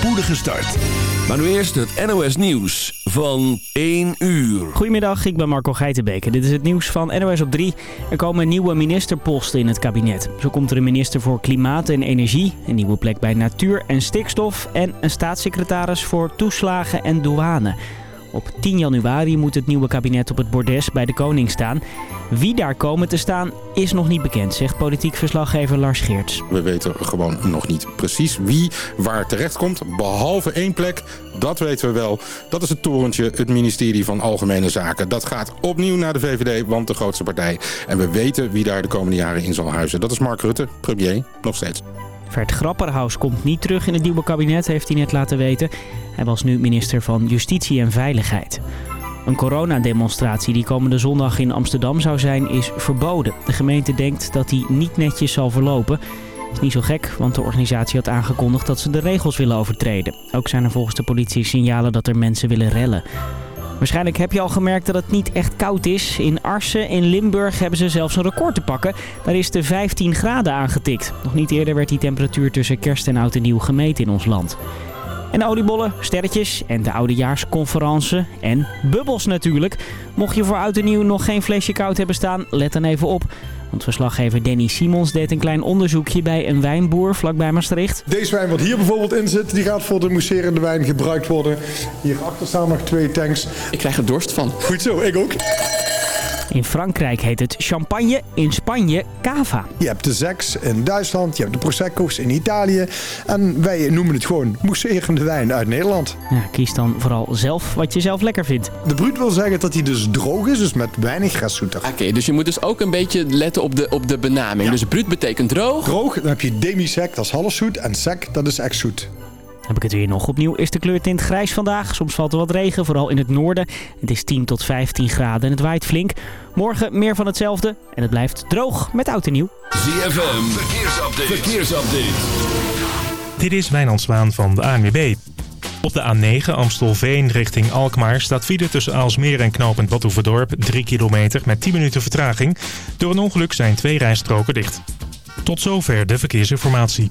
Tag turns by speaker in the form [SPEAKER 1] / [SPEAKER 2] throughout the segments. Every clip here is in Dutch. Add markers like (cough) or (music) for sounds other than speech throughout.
[SPEAKER 1] spoedige start. Maar nu eerst het NOS Nieuws van 1 uur.
[SPEAKER 2] Goedemiddag, ik ben Marco Geitenbeek. Dit is het nieuws van NOS op 3. Er komen nieuwe ministerposten in het kabinet. Zo komt er een minister voor Klimaat en Energie, een nieuwe plek bij Natuur en Stikstof... en een staatssecretaris voor Toeslagen en Douane. Op 10 januari moet het nieuwe kabinet op het bordes bij de koning staan. Wie daar komen te staan is nog niet bekend, zegt politiek verslaggever Lars Geerts.
[SPEAKER 3] We weten gewoon nog niet precies wie waar terechtkomt. Behalve één plek, dat weten we wel. Dat is het torentje, het ministerie van Algemene Zaken. Dat gaat opnieuw naar de VVD, want de grootste partij. En we weten wie daar de komende jaren in zal huizen. Dat is Mark Rutte, premier, nog steeds.
[SPEAKER 2] Vert Grapperhaus komt niet terug in het nieuwe kabinet, heeft hij net laten weten. Hij was nu minister van Justitie en Veiligheid. Een coronademonstratie die komende zondag in Amsterdam zou zijn is verboden. De gemeente denkt dat die niet netjes zal verlopen. Is niet zo gek, want de organisatie had aangekondigd dat ze de regels willen overtreden. Ook zijn er volgens de politie signalen dat er mensen willen rellen. Waarschijnlijk heb je al gemerkt dat het niet echt koud is. In Arsen in Limburg hebben ze zelfs een record te pakken. Daar is de 15 graden aangetikt. Nog niet eerder werd die temperatuur tussen kerst en oud en nieuw gemeten in ons land. En oliebollen, sterretjes en de oudejaarsconferentie en bubbels natuurlijk. Mocht je voor oud en nieuw nog geen flesje koud hebben staan, let dan even op. Want verslaggever Danny Simons deed een klein onderzoekje bij een wijnboer vlakbij Maastricht.
[SPEAKER 4] Deze wijn wat hier bijvoorbeeld in zit, die gaat voor de mousserende wijn gebruikt worden. Hierachter staan nog twee tanks.
[SPEAKER 5] Ik krijg er dorst van.
[SPEAKER 4] Goed zo, ik ook.
[SPEAKER 2] In Frankrijk heet het champagne, in Spanje cava.
[SPEAKER 4] Je hebt de Zeks in Duitsland, je hebt de Prosecco's in Italië. En wij noemen het gewoon mousserende wijn uit Nederland.
[SPEAKER 2] Ja, kies dan vooral zelf wat je zelf lekker vindt.
[SPEAKER 4] De bruut wil zeggen dat hij dus droog is, dus met weinig graszoeter.
[SPEAKER 5] Oké, dus je moet dus ook een beetje letten op de, op de benaming. Dus bruut betekent droog.
[SPEAKER 4] Droog, dan heb je demi-sec, dat is half zoet. En sec, dat is echt zoet.
[SPEAKER 2] Heb ik het weer nog opnieuw. Is de kleurtint grijs vandaag. Soms valt er wat regen, vooral in het noorden. Het is 10 tot 15 graden en het waait flink. Morgen meer van hetzelfde en het blijft droog met oud en nieuw.
[SPEAKER 1] ZFM, verkeersupdate. verkeersupdate.
[SPEAKER 6] Dit is Wijnand Zwaan van de ANWB. Op de A9 Amstelveen richting Alkmaar staat file tussen Aalsmeer en knooppunt Badhoevedorp 3 kilometer met 10 minuten vertraging. Door een ongeluk zijn twee rijstroken dicht. Tot zover de verkeersinformatie.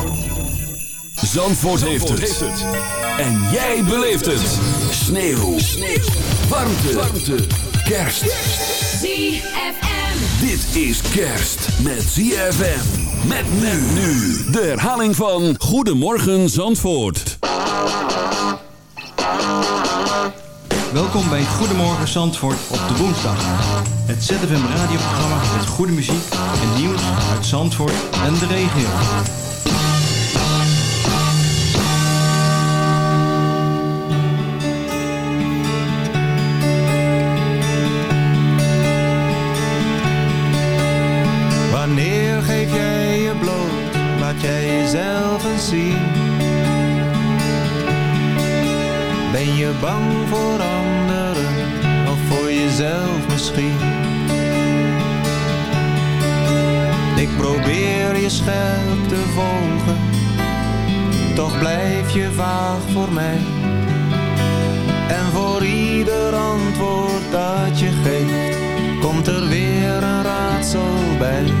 [SPEAKER 1] Zandvoort, heeft, het. En jij beleeft het. Sneeuw. Sneeuw. Warmte. Warmte. Kerst.
[SPEAKER 7] ZFM.
[SPEAKER 1] Dit is kerst met ZFM. Met men nu. De herhaling van Goedemorgen Zandvoort.
[SPEAKER 8] Welkom bij Goedemorgen Zandvoort op de woensdag. Het ZFM radioprogramma met goede muziek en nieuws uit Zandvoort en de regio.
[SPEAKER 9] Ben je bang voor anderen, of voor jezelf misschien? Ik probeer je scherp te volgen, toch blijf je vaag voor mij. En voor ieder antwoord dat je geeft, komt er weer een raadsel bij.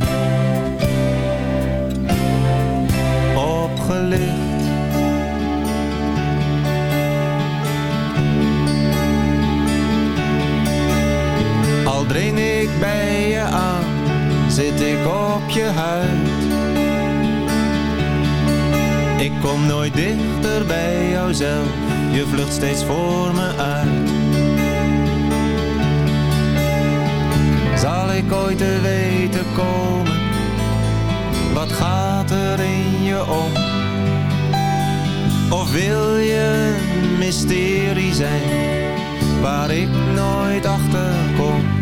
[SPEAKER 9] dring ik bij je aan, zit ik op je huid. Ik kom nooit dichter bij jouzelf, je vlucht steeds voor me uit. Zal ik ooit te weten komen, wat gaat er in je om? Of wil je een mysterie zijn, waar ik nooit achter kom?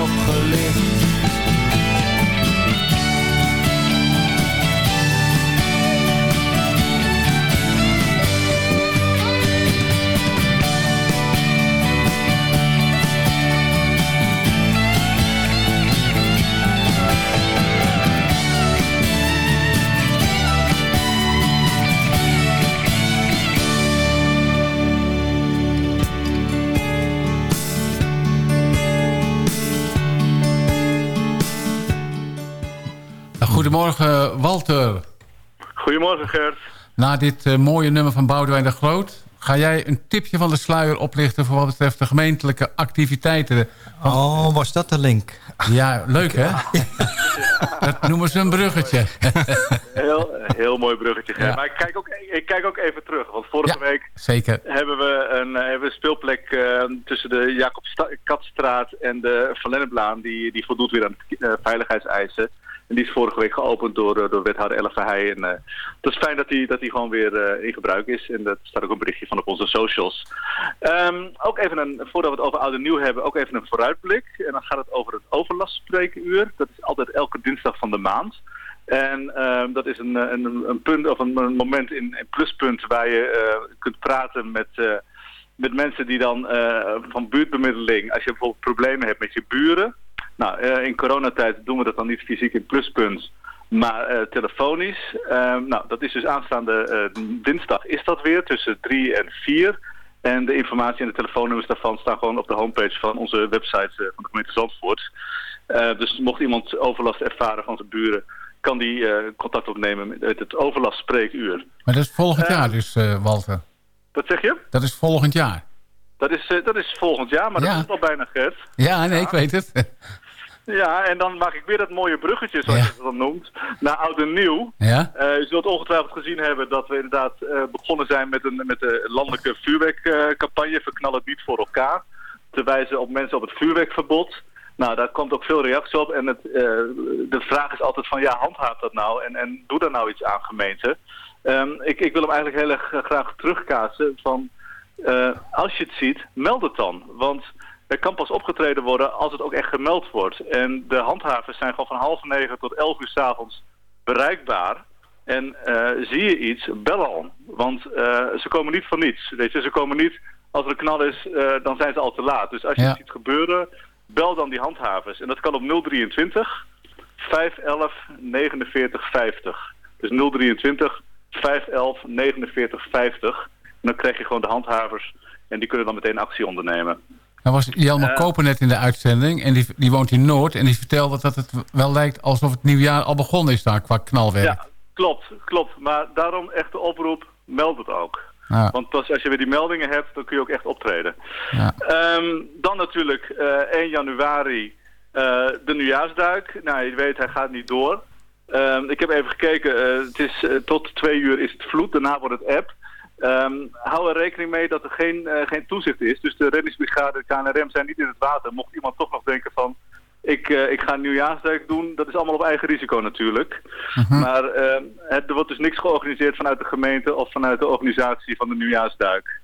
[SPEAKER 10] Goedemorgen, Walter.
[SPEAKER 11] Goedemorgen Gert.
[SPEAKER 10] Na dit eh, mooie nummer van Boudewijn de Groot... ga jij een tipje van de sluier oplichten... voor wat betreft de gemeentelijke activiteiten.
[SPEAKER 8] Oh, was dat de link?
[SPEAKER 10] Ja, leuk hè? (laughs) Dat noemen ze een bruggetje.
[SPEAKER 11] Heel, heel mooi bruggetje Gert.
[SPEAKER 10] Ja.
[SPEAKER 11] Maar ik kijk, ook, ik kijk ook even terug. Want vorige week
[SPEAKER 10] Zeker.
[SPEAKER 11] hebben we een, eh, hebben we een speelplek eh, tussen de Jacob Katstraat en de Van Lenneplaan. Die, die voldoet weer aan uh, veiligheidseisen. En die is vorige week geopend door, eh, door wethouder Elle Verheij. En eh, het is fijn dat die, dat die gewoon weer eh, in gebruik is. En dat staat ook een berichtje van op onze socials. Ehm, ook even een, voordat we het over oud en nieuw hebben, ook even een vooruitblik. En dan gaat het over het overlastspreekuur. Dat is altijd elke dinsdag van de maand. En ehm, dat is een, een, een punt of een, moment in een pluspunt waar je kunt praten met, met mensen die dan van buurtbemiddeling, als je bijvoorbeeld problemen hebt met je buren. Nou, eh, in coronatijd doen we dat dan niet fysiek in pluspunt, maar eh, telefonisch. Ehm, nou, dat is dus aanstaande eh, dinsdag is dat weer tussen 3 en 4. En de informatie en de telefoonnummers daarvan staan gewoon op de homepage van onze website van de gemeente Zandvoort. Dus mocht iemand overlast ervaren van zijn buren, kan die contact opnemen met het overlastspreekuur.
[SPEAKER 10] Maar dat is volgend jaar dus, eh, Walter.
[SPEAKER 11] Wat zeg je?
[SPEAKER 10] Dat is volgend jaar.
[SPEAKER 11] Dat is, eh, dat is volgend jaar, maar
[SPEAKER 10] Ja.
[SPEAKER 11] dat is al bijna Gert.
[SPEAKER 10] Ja, nee, ik weet het. (laughs)
[SPEAKER 11] Ja, en dan maak ik weer dat mooie bruggetje, zoals je het dan noemt, naar oud en nieuw.
[SPEAKER 10] Ja?
[SPEAKER 11] Eh, u zult ongetwijfeld gezien hebben dat we inderdaad eh, begonnen zijn met, een, met de landelijke vuurwerkcampagne Verknal het niet voor elkaar. Te wijzen op mensen op het vuurwerkverbod. Nou, daar komt ook veel reactie op. En het, de vraag is altijd van, ja, handhaaf dat nou en, en doe daar nou iets aan gemeente. Ehm, ik, ik wil hem eigenlijk heel erg graag terugkaatsen van, als je het ziet, meld het dan. Want er kan pas opgetreden worden als het ook echt gemeld wordt. En de handhavers zijn gewoon van half negen tot elf uur 's avonds bereikbaar. En eh, zie je iets, bel al. Want eh, ze komen niet voor niets. Weet je, ze komen niet als er een knal is, eh, dan zijn ze al te laat. Dus als je
[SPEAKER 10] Ja.
[SPEAKER 11] het ziet gebeuren, bel dan die handhavers. En dat kan op 023 511 49 50. Dus 023 511 49 50. Dan krijg je gewoon de handhavers en die kunnen dan meteen actie ondernemen.
[SPEAKER 10] Er was Jelmer
[SPEAKER 11] Eh.
[SPEAKER 10] Koper net in de uitzending. En die, die woont in Noord. En die vertelde dat het wel lijkt alsof het nieuwjaar al begonnen is daar qua knalwerk.
[SPEAKER 11] Ja, klopt, klopt. Maar daarom echt de oproep, meld het ook.
[SPEAKER 10] Ja.
[SPEAKER 11] Want pas als je weer die meldingen hebt, dan kun je ook echt optreden.
[SPEAKER 10] Ja.
[SPEAKER 11] Ehm, dan natuurlijk eh 1 januari eh, de nieuwjaarsduik. Nou, je weet, hij gaat niet door. Ehm, ik heb even gekeken, eh, het is, eh, tot twee uur is het vloed, daarna wordt het app. Ehm, hou er rekening mee dat er geen, eh, geen toezicht is. Dus de reddingsbrigade, de KNRM zijn niet in het water. Mocht iemand toch nog denken van, ik, eh, ik ga een nieuwjaarsduik doen, dat is allemaal op eigen risico natuurlijk. Maar ehm, het, er wordt dus niks georganiseerd vanuit de gemeente of vanuit de organisatie van de nieuwjaarsduik.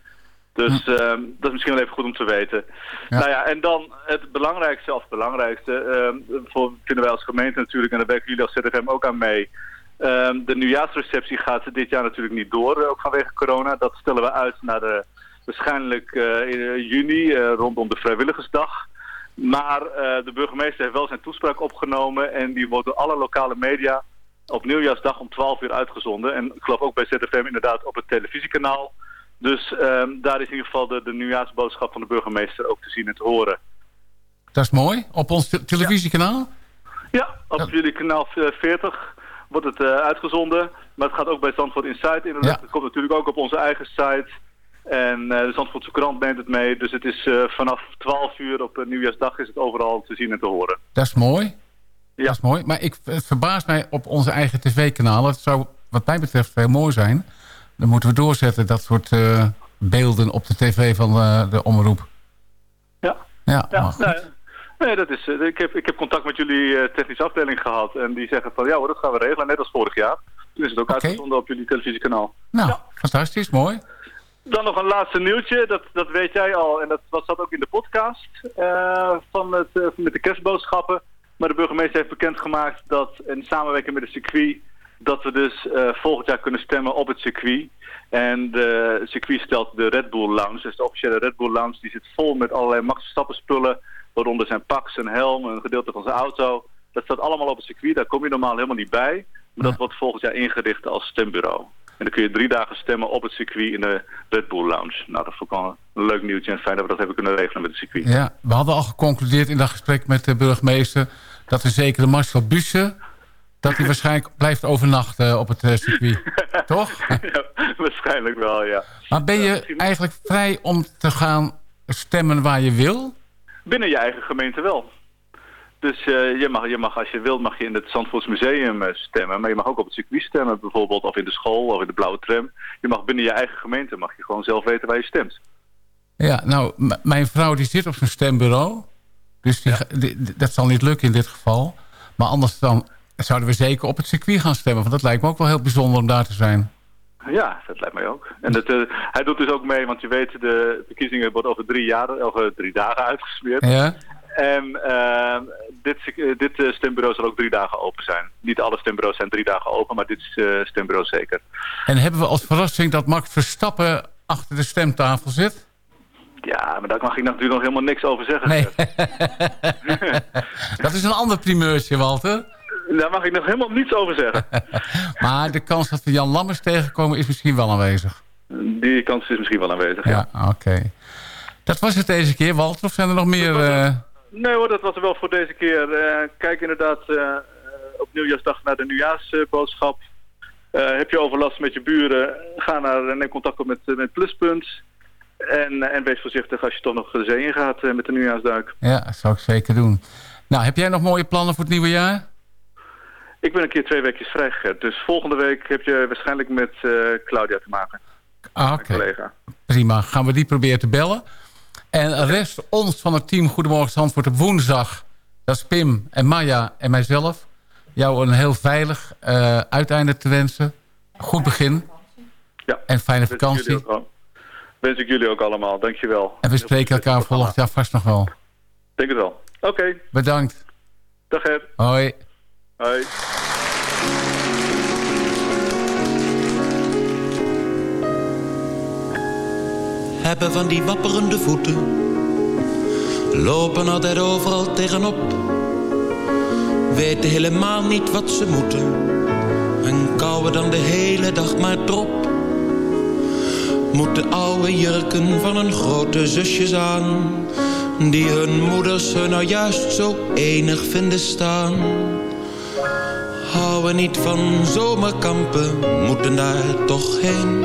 [SPEAKER 11] Dus ehm, dat is misschien wel even goed om te weten. Nou ja, en dan het belangrijkste, of het belangrijkste, ehm, voor, vinden wij als gemeente natuurlijk, en daar werken jullie als ZFM ook aan mee. Ehm, de nieuwjaarsreceptie gaat dit jaar natuurlijk niet door, eh, ook vanwege corona. Dat stellen we uit naar de, waarschijnlijk eh, in eh, juni, rondom de Vrijwilligersdag. Maar de burgemeester heeft wel zijn toespraak opgenomen en die wordt door alle lokale media op nieuwjaarsdag om 12 uur uitgezonden. En ik geloof ook bij ZFM inderdaad op het televisiekanaal. Dus ehm, daar is in ieder geval de, de nieuwjaarsboodschap van de burgemeester ook te zien en te horen.
[SPEAKER 10] Dat is mooi. Op ons te- televisiekanaal?
[SPEAKER 11] Ja, op jullie kanaal eh, 40 wordt het eh, uitgezonden. Maar het gaat ook bij Zandvoort Insight inderdaad. Het komt natuurlijk ook op onze eigen site. En eh, de Zandvoortse krant neemt het mee. Dus het is eh, vanaf 12 uur op eh, nieuwjaarsdag is het overal te zien en te horen.
[SPEAKER 10] Dat is mooi. Dat is mooi. Maar ik, het verbaast mij op onze eigen tv-kanalen. Het zou wat mij betreft heel mooi zijn. Dan moeten we doorzetten dat soort beelden op de tv van de omroep.
[SPEAKER 11] Ja.
[SPEAKER 10] Ja,
[SPEAKER 11] Ja,
[SPEAKER 10] maar goed.
[SPEAKER 11] Nee, dat is, eh, ik, heb, ik heb contact met jullie eh, technische afdeling gehad. En die zeggen van ja hoor, dat gaan we regelen. Net als vorig jaar. Toen is het ook uitgezonden op jullie televisiekanaal.
[SPEAKER 10] Nou, fantastisch. Mooi.
[SPEAKER 11] Dan nog een laatste nieuwtje, dat, dat weet jij al. En dat was zat ook in de podcast eh, van het, met de kerstboodschappen. Maar de burgemeester heeft bekendgemaakt dat in samenwerking met het circuit... dat we dus volgend jaar kunnen stemmen op het circuit. En de circuit stelt de Red Bull Lounge. Dus de officiële Red Bull Lounge die zit vol met allerlei Max Verstappen spullen. Waaronder zijn pak, zijn helm, een gedeelte van zijn auto. Dat staat allemaal op het circuit, daar kom je normaal helemaal niet bij. Maar dat wordt volgend jaar ingericht als stembureau. En dan kun je drie dagen stemmen op het circuit in de Red Bull Lounge. Nou, dat vond ik wel een leuk nieuwtje en fijn dat we dat hebben kunnen regelen met het circuit.
[SPEAKER 10] Ja, we hadden al geconcludeerd in dat gesprek met de burgemeester... dat een zekere Marcel Bussen... dat hij (laughs) waarschijnlijk blijft overnachten op het eh, circuit. (laughs) Toch?
[SPEAKER 11] Ja, waarschijnlijk wel, ja.
[SPEAKER 10] Maar ben je eigenlijk vrij om te gaan stemmen waar je wil?
[SPEAKER 11] Binnen je eigen gemeente wel. Dus eh, je, mag, je mag, als je wilt, mag je in het Zandvoorts Museum eh, stemmen. Maar je mag ook op het circuit stemmen, bijvoorbeeld. Of in de school, of in de blauwe tram. Je mag binnen je eigen gemeente, mag je gewoon zelf weten waar je stemt.
[SPEAKER 10] Ja, nou, mijn vrouw die zit op zo'n stembureau. Dus die- dat zal niet lukken in dit geval. Maar anders dan zouden we zeker op het circuit gaan stemmen. Want dat lijkt me ook wel heel bijzonder om daar te zijn.
[SPEAKER 11] Ja, dat lijkt mij ook. En dat, eh, hij doet dus ook mee, want je weet, de verkiezingen worden over drie, jaar, over drie dagen uitgesmeerd.
[SPEAKER 10] Ja?
[SPEAKER 11] En eh, dit, eh, dit eh, stembureau zal ook drie dagen open zijn. Niet alle stembureaus zijn drie dagen open, maar dit eh, stembureau zeker.
[SPEAKER 10] En hebben we als verrassing dat Max Verstappen achter de stemtafel zit?
[SPEAKER 11] Ja, maar daar mag ik natuurlijk nog helemaal niks over zeggen.
[SPEAKER 10] Nee. (laughs) dat is een ander primeurtje, Walter.
[SPEAKER 11] Daar mag ik nog helemaal niets over zeggen. (laughs)
[SPEAKER 10] Maar de kans dat we Jan Lammers tegenkomen is misschien wel aanwezig.
[SPEAKER 11] Die kans is misschien wel aanwezig, ja.
[SPEAKER 10] Ja, oké. Dat was het deze keer, Walter. Of zijn er nog meer... eh,
[SPEAKER 11] Nee hoor, dat was er wel voor deze keer. Eh, kijk inderdaad eh, op nieuwjaarsdag naar de nieuwjaarsboodschap. Heb je overlast met je buren, ga naar, neem contact op met, met Pluspunt. En, en wees voorzichtig als je toch nog de zee in gaat eh, met de nieuwjaarsduik.
[SPEAKER 10] Ja, dat zou ik zeker doen. Nou, heb jij nog mooie plannen voor het nieuwe jaar?
[SPEAKER 11] Ik ben een keer twee weekjes vrij, Gert. Dus volgende week heb je waarschijnlijk met eh, Claudia te maken.
[SPEAKER 10] Ah, oké. Prima, gaan we die proberen te bellen. En rest ons van het team Goedemorgen Zandvoort op woensdag. Dat is Pim en Maya en mijzelf. Jou een heel veilig eh, uiteinde te wensen. Goed begin.
[SPEAKER 11] Ja.
[SPEAKER 10] En fijne
[SPEAKER 11] Wens ik jullie
[SPEAKER 10] vakantie.
[SPEAKER 11] ook Wens ik jullie ook allemaal. Dankjewel.
[SPEAKER 10] En we spreken elkaar volgend jaar vast nog wel.
[SPEAKER 11] Denk het wel. Oké,
[SPEAKER 10] Bedankt.
[SPEAKER 11] dag Gert.
[SPEAKER 10] Hoi.
[SPEAKER 12] Hebben van die wapperende voeten. Lopen altijd overal tegenop. Weten helemaal niet wat ze moeten. En kouwen dan de hele dag maar drop. Moeten oude jurken van hun grote zusjes aan. Die hun moeders hun nou juist zo enig vinden staan. Houden niet van zomerkampen, moeten daar toch heen.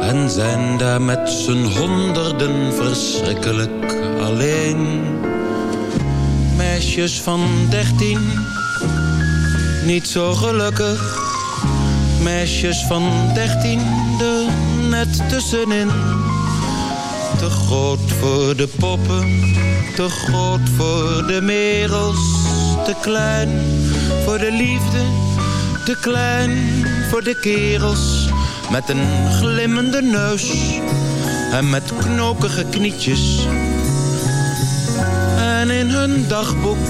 [SPEAKER 12] En zijn daar met z'n honderden verschrikkelijk alleen. Meisjes van dertien, niet zo gelukkig. Meisjes van dertien, er net tussenin. Te groot voor de poppen, te groot voor de merels. Te klein voor de liefde, te klein voor de kerels. Met een glimmende neus en met knokige knietjes. En in hun dagboek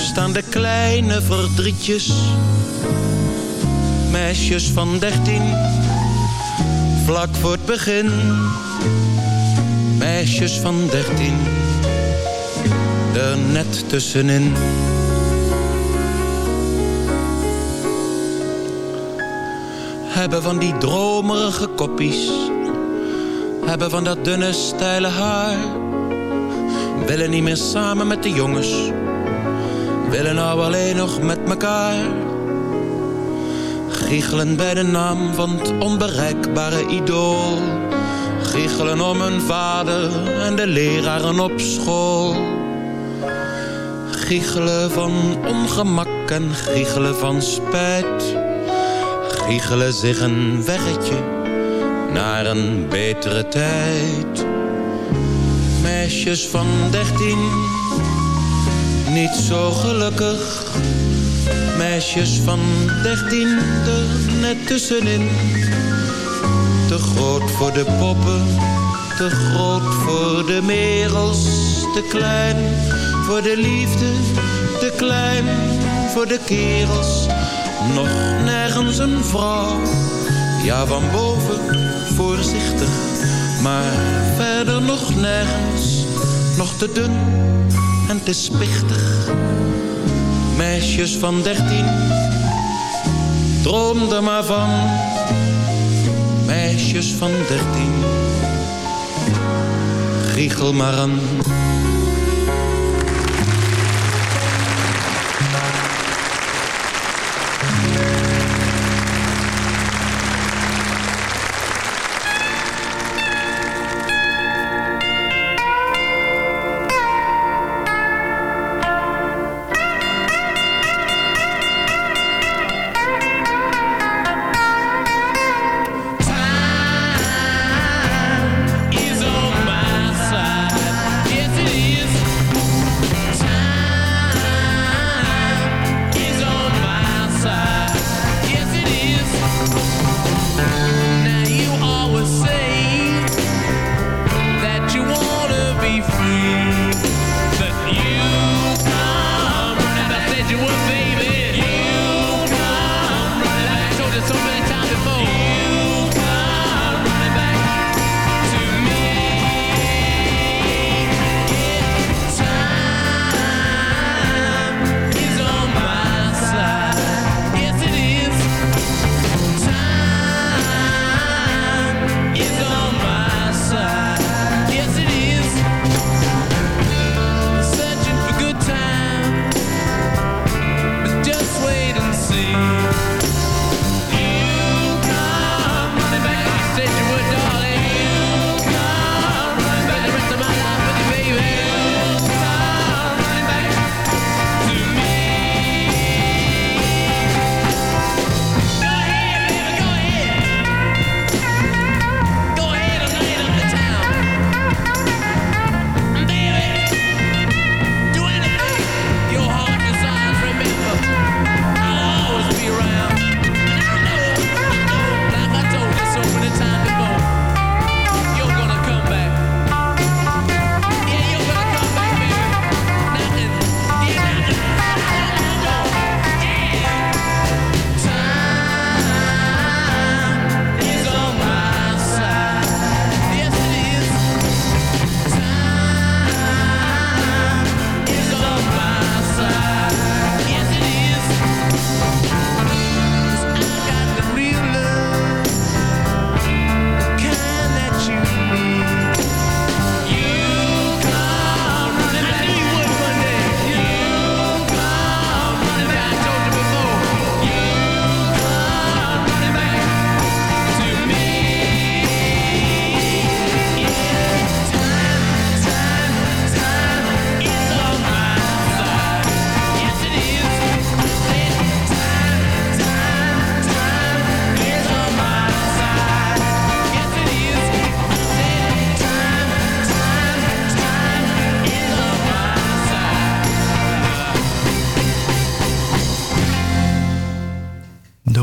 [SPEAKER 12] staan de kleine verdrietjes. Meisjes van dertien, vlak voor het begin. Meisjes van dertien, er net tussenin. Hebben van die dromerige koppies. Hebben van dat dunne steile haar. Willen niet meer samen met de jongens. Willen nou alleen nog met mekaar. Giechelen bij de naam van het onbereikbare idool. Giechelen om hun vader en de leraren op school. Giechelen van ongemak en giechelen van spijt. Giechelen zich een weggetje naar een betere tijd. Meisjes van dertien, niet zo gelukkig. Meisjes van dertien, er net tussenin. Te groot voor de poppen, te groot voor de merels. Te klein voor de liefde, te klein voor de kerels. Nog nergens een vrouw, ja van boven voorzichtig. Maar verder nog nergens, nog te dun en te spichtig. Meisjes van dertien, droom er maar van. Meisjes van dertien, giechel maar aan.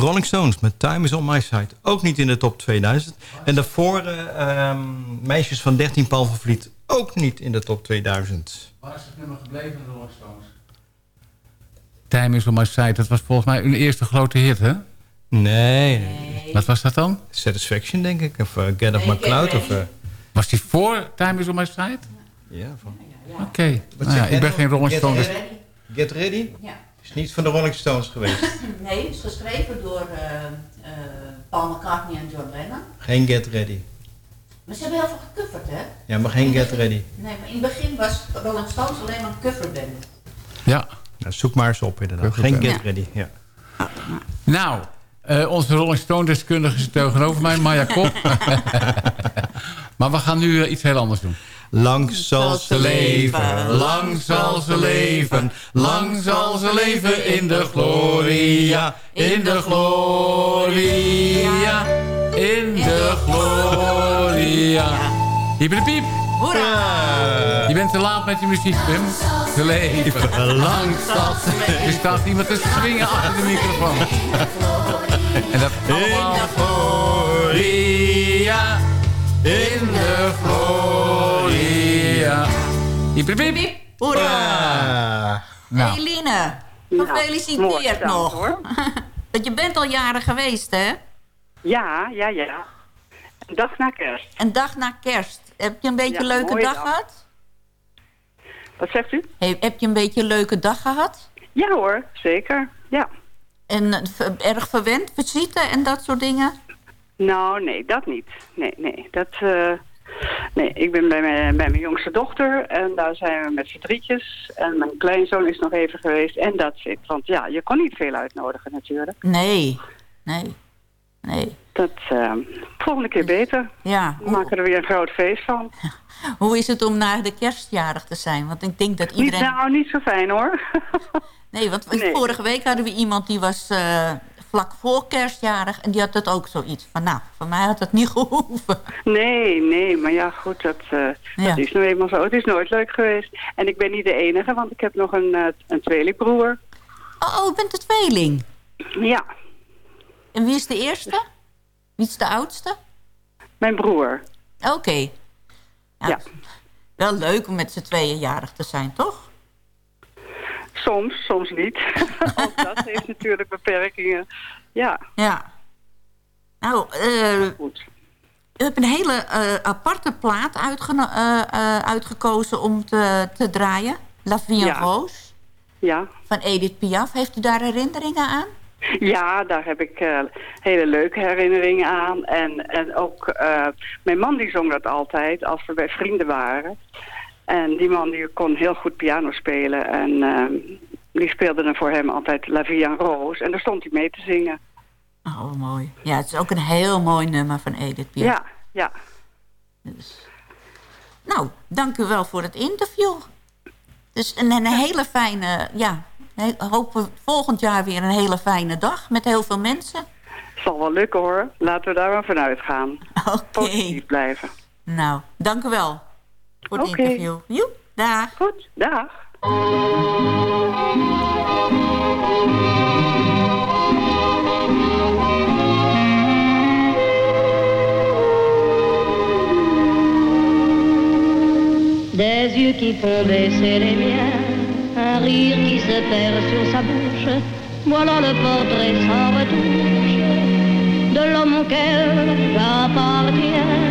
[SPEAKER 8] Rolling Stones met Time is on my side. Ook niet in de top 2000. En daarvoor ehm, Meisjes van 13 Paul van Vliet. Ook niet in de top 2000.
[SPEAKER 10] Waar is het nummer gebleven, de Rolling Stones? Time is on my side. Dat was volgens mij hun eerste grote hit, hè?
[SPEAKER 8] Nee.
[SPEAKER 10] Wat was dat dan?
[SPEAKER 8] Satisfaction, denk ik. Of eh, Get Off My Cloud. Of, eh,
[SPEAKER 10] Was die voor Time is on my side?
[SPEAKER 8] ja, van...
[SPEAKER 10] Oké. Nou ja, ik ben geen? Rolling
[SPEAKER 8] Get
[SPEAKER 10] Stone. dus-
[SPEAKER 8] Ready? Get Ready?
[SPEAKER 13] Ja.
[SPEAKER 8] Is niet van de Rolling Stones geweest. (laughs)
[SPEAKER 13] Nee, het is geschreven door eh, eh, Paul McCartney en John Lennon.
[SPEAKER 8] Geen Get Ready.
[SPEAKER 13] Maar ze hebben heel veel gecoverd, hè?
[SPEAKER 8] Ja, maar geen Get Ready.
[SPEAKER 13] Nee, maar in het begin was Rolling Stones alleen maar een coverband.
[SPEAKER 10] Ja.
[SPEAKER 8] Nou, zoek maar eens op inderdaad. Geen Get Ready, ja.
[SPEAKER 10] Nou, eh, onze Rolling Stone-deskundige zit tegenover mij, Maya Kop. (laughs) maar we gaan nu eh, iets heel anders doen.
[SPEAKER 8] Lang zal ze leven,
[SPEAKER 10] lang zal ze leven, lang zal ze leven in de gloria, in de gloria, in de gloria. Hier ben de piep.
[SPEAKER 13] Hoera!
[SPEAKER 10] Je bent te laat met je muziek, Pim. Te leven, lang zal ze leven. (laughs) Er staat iemand te swingen achter de microfoon. En dat allemaal gloria, in de gloria. Hier ben de piep.
[SPEAKER 13] Hoera!
[SPEAKER 10] Nou.
[SPEAKER 13] Eline, gefeliciteerd nog.
[SPEAKER 14] hoor. (laughs)
[SPEAKER 13] Want je bent al jaren geweest, hè?
[SPEAKER 14] Ja, ja, ja. Een dag na kerst.
[SPEAKER 13] Een dag na kerst. Heb je een beetje
[SPEAKER 14] Ja,
[SPEAKER 13] een leuke dag
[SPEAKER 14] dag.
[SPEAKER 13] gehad?
[SPEAKER 14] Wat zegt u?
[SPEAKER 13] Hey, heb je een beetje een leuke dag gehad?
[SPEAKER 14] Ja hoor, zeker. Ja.
[SPEAKER 13] En eh, erg verwend, visite en dat soort dingen?
[SPEAKER 14] Nou, nee, dat niet. Nee, nee. Dat, eh, nee, ik ben bij mijn, bij mijn jongste dochter en daar zijn we met z'n drietjes. En mijn kleinzoon is nog even geweest en dat zit. Want ja, je kon niet veel uitnodigen natuurlijk.
[SPEAKER 13] Nee, nee, nee.
[SPEAKER 14] Dat eh, volgende keer beter.
[SPEAKER 13] Ja.
[SPEAKER 14] We maken er weer een groot feest van. (laughs)
[SPEAKER 13] Hoe is het om na de kerstjarig te zijn? Want ik denk dat iedereen...
[SPEAKER 14] Niet, nou, niet zo fijn hoor. (laughs)
[SPEAKER 13] Nee, want
[SPEAKER 14] Nee.
[SPEAKER 13] vorige week hadden we iemand die was eh, vlak voor kerstjarig... en die had het ook zoiets van, nou, van mij had het niet (laughs) gehoeven.
[SPEAKER 14] Nee, nee, maar ja, goed, dat, eh,
[SPEAKER 13] Ja.
[SPEAKER 14] dat is nou eenmaal zo. Het is nooit leuk geweest. En ik ben niet de enige, want ik heb nog een, een tweelingbroer.
[SPEAKER 13] Oh, oh, je bent de tweeling.
[SPEAKER 14] Ja,
[SPEAKER 13] En wie is de eerste? Wie is de oudste?
[SPEAKER 14] mijn broer.
[SPEAKER 13] Oké. Ja. Wel leuk om met z'n tweeën jarig te zijn, toch?
[SPEAKER 14] Soms, soms niet. (laughs) Ook dat heeft natuurlijk beperkingen. Ja.
[SPEAKER 13] Ja. Nou, eh u hebt een hele eh, aparte plaat eh, uitgekozen om te, te draaien. La Vie en
[SPEAKER 14] Ja.
[SPEAKER 13] Rose.
[SPEAKER 14] Ja.
[SPEAKER 13] Van Edith Piaf. Heeft u daar herinneringen aan? (laughs)
[SPEAKER 14] Ja, daar heb ik eh, hele leuke herinneringen aan. En, en ook eh, mijn man die zong dat altijd als we bij vrienden waren. En die man die kon heel goed piano spelen. En eh, die speelde dan voor hem altijd La Vie en Rose. En daar stond hij mee te zingen.
[SPEAKER 13] Oh, mooi. Ja, het is ook een heel mooi nummer van Edith Piaf.
[SPEAKER 14] Ja, ja.
[SPEAKER 13] Nou, dank u wel voor het interview. Dus een, een hele fijne, ja, hopen volgend jaar weer een hele fijne dag met heel veel mensen.
[SPEAKER 14] Zal wel lukken hoor. Laten we daar maar vanuit gaan. Positief blijven.
[SPEAKER 13] Nou, dank u wel voor het interview. Joep, dag.
[SPEAKER 14] Goed, dag.
[SPEAKER 15] Des yeux qui font baisser les miens, un rire qui se perd sur sa bouche. Voilà le portrait sans retouche de l'homme auquel j'appartiens.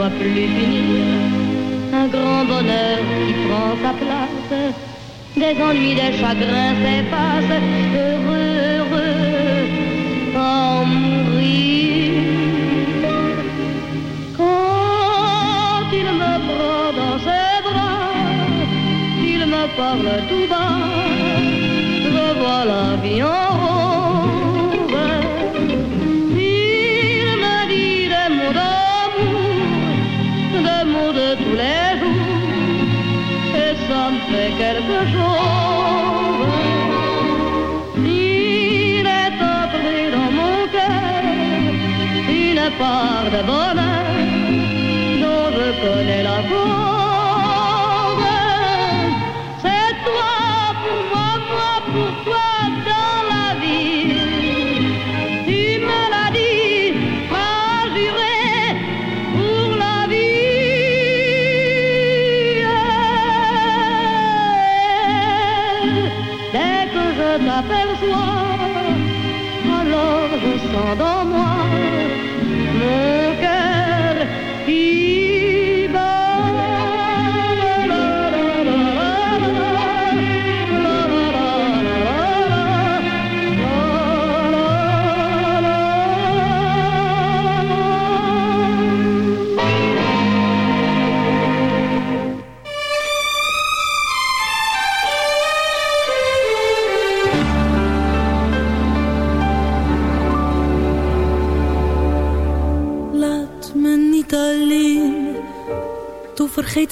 [SPEAKER 15] À plus finir, un grand bonheur qui prend sa place, des ennuis, des chagrins s'effacent, heureux, heureux, en mourir. Quand il me prend dans ses bras, il me parle tout bas, never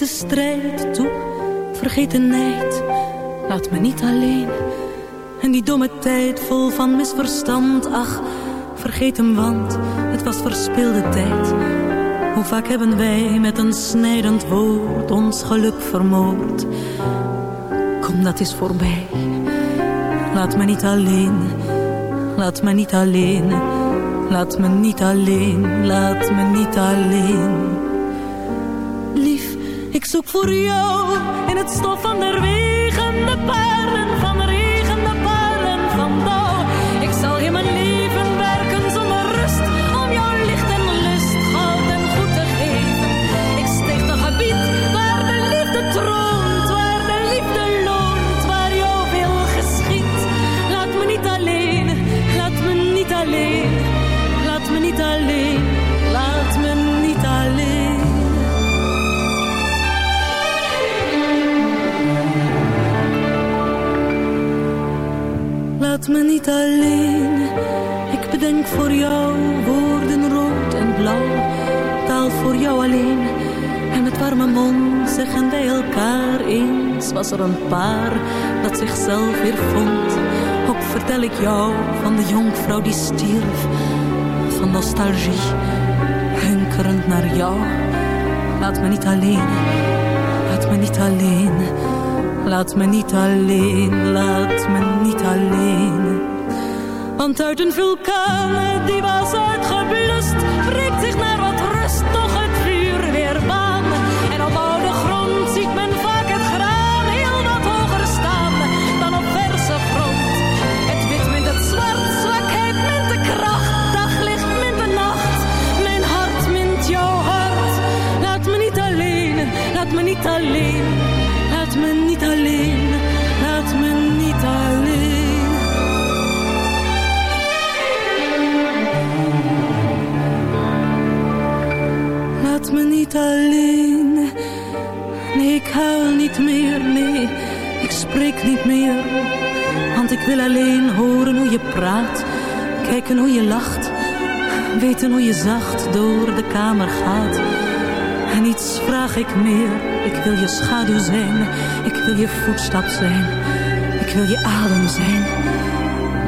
[SPEAKER 15] de
[SPEAKER 16] strijd, toe vergeet de nijd. Laat me niet alleen. En die domme tijd vol van misverstand. Ach, vergeet hem, want het was verspilde tijd. Hoe vaak hebben wij met een snijdend woord ons geluk vermoord. Kom, dat is voorbij. Laat me niet alleen. Laat me niet alleen. Laat me niet alleen, laat me niet alleen. Zoek voor jou in het stof van de regen, Dat zichzelf weer vond. Ook vertel ik jou van de jonkvrouw die stierf van nostalgie, hunkerend naar jou. Laat me niet alleen, laat me niet alleen, laat me niet alleen, laat me niet alleen. Want uit een vulkaan die was uitgeblust, breekt zich naar niet alleen, laat me niet alleen, laat me niet alleen. Laat me niet alleen. Nee, ik huil niet meer, nee, ik spreek niet meer. Want ik wil alleen horen hoe je praat, kijken hoe je lacht. Weten hoe je zacht door de kamer gaat. En iets vraag ik meer, ik wil je schaduw zijn. Ik wil je voetstap zijn, ik wil je adem zijn.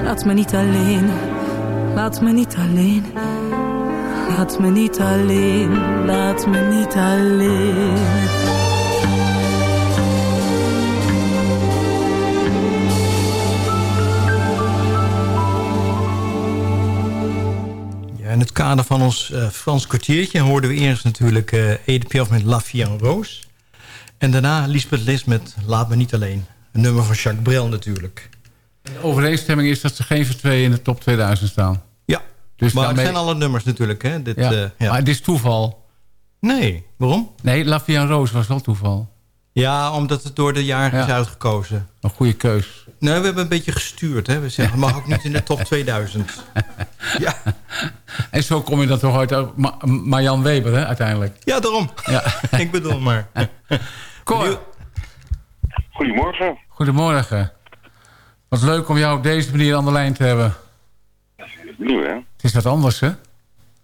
[SPEAKER 16] Laat me niet alleen, laat me niet alleen. Laat me niet alleen, laat me niet alleen.
[SPEAKER 8] Het kader van ons eh, Frans kwartiertje hoorden we eerst natuurlijk eh Edith Piaf met La Vie en Rose. En daarna Lisbeth Lis met Laat me niet alleen. Een nummer van Jacques Brel natuurlijk.
[SPEAKER 10] De overeenstemming is dat ze geen van twee in de top 2000 staan.
[SPEAKER 8] Ja,
[SPEAKER 10] Dus
[SPEAKER 8] maar
[SPEAKER 10] daarmee-
[SPEAKER 8] het zijn alle nummers natuurlijk. Hè? Dit,
[SPEAKER 10] Ja,
[SPEAKER 8] eh, ja.
[SPEAKER 10] Maar het is toeval.
[SPEAKER 8] Nee, waarom?
[SPEAKER 10] Nee, La Vie en Rose was wel toeval.
[SPEAKER 8] Ja, omdat het door de jaren is uitgekozen.
[SPEAKER 10] Een goede keus.
[SPEAKER 8] Nee, we hebben een beetje gestuurd. Hè? We zeggen, mag ook niet in de top (laughs) 2000. ja.
[SPEAKER 10] En zo kom je dan toch uit Ma Marjan Weber, hè, uiteindelijk.
[SPEAKER 8] Ja, daarom.
[SPEAKER 10] Ja. (laughs)
[SPEAKER 8] Ik bedoel maar. (laughs)
[SPEAKER 10] Cor.
[SPEAKER 17] Goedemorgen.
[SPEAKER 10] Goedemorgen. Wat leuk om jou op deze manier aan de lijn te hebben.
[SPEAKER 17] Nu, hè?
[SPEAKER 10] Het is wat anders, hè?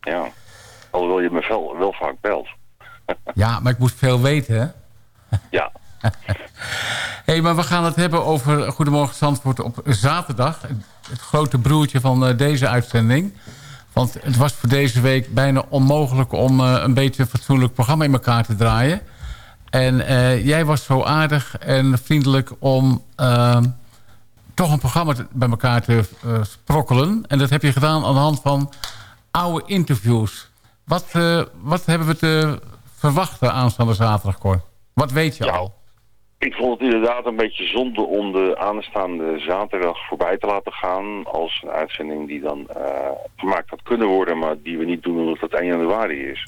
[SPEAKER 17] Ja. Alhoewel je me wel, wel vaak belt.
[SPEAKER 10] Ja, maar ik moet veel weten, hè? (laughs)
[SPEAKER 17] Ja.
[SPEAKER 10] Hey, maar we gaan het hebben over Goedemorgen Zandvoort op zaterdag. Het grote broertje van uh, deze uitzending. Want het was voor deze week bijna onmogelijk om uh, een beetje een fatsoenlijk programma in elkaar te draaien. En uh, jij was zo aardig en vriendelijk om ehm, toch een programma bij elkaar te sprokkelen. En dat heb je gedaan aan de hand van oude interviews. Wat, wat hebben we te verwachten aanstaande zaterdag, Cor? Wat weet je
[SPEAKER 17] ja,
[SPEAKER 10] al?
[SPEAKER 17] Ik vond het inderdaad een beetje zonde om de aanstaande zaterdag voorbij te laten gaan. Als een uitzending die dan uh, gemaakt had kunnen worden, maar die we niet doen omdat het 1 januari is.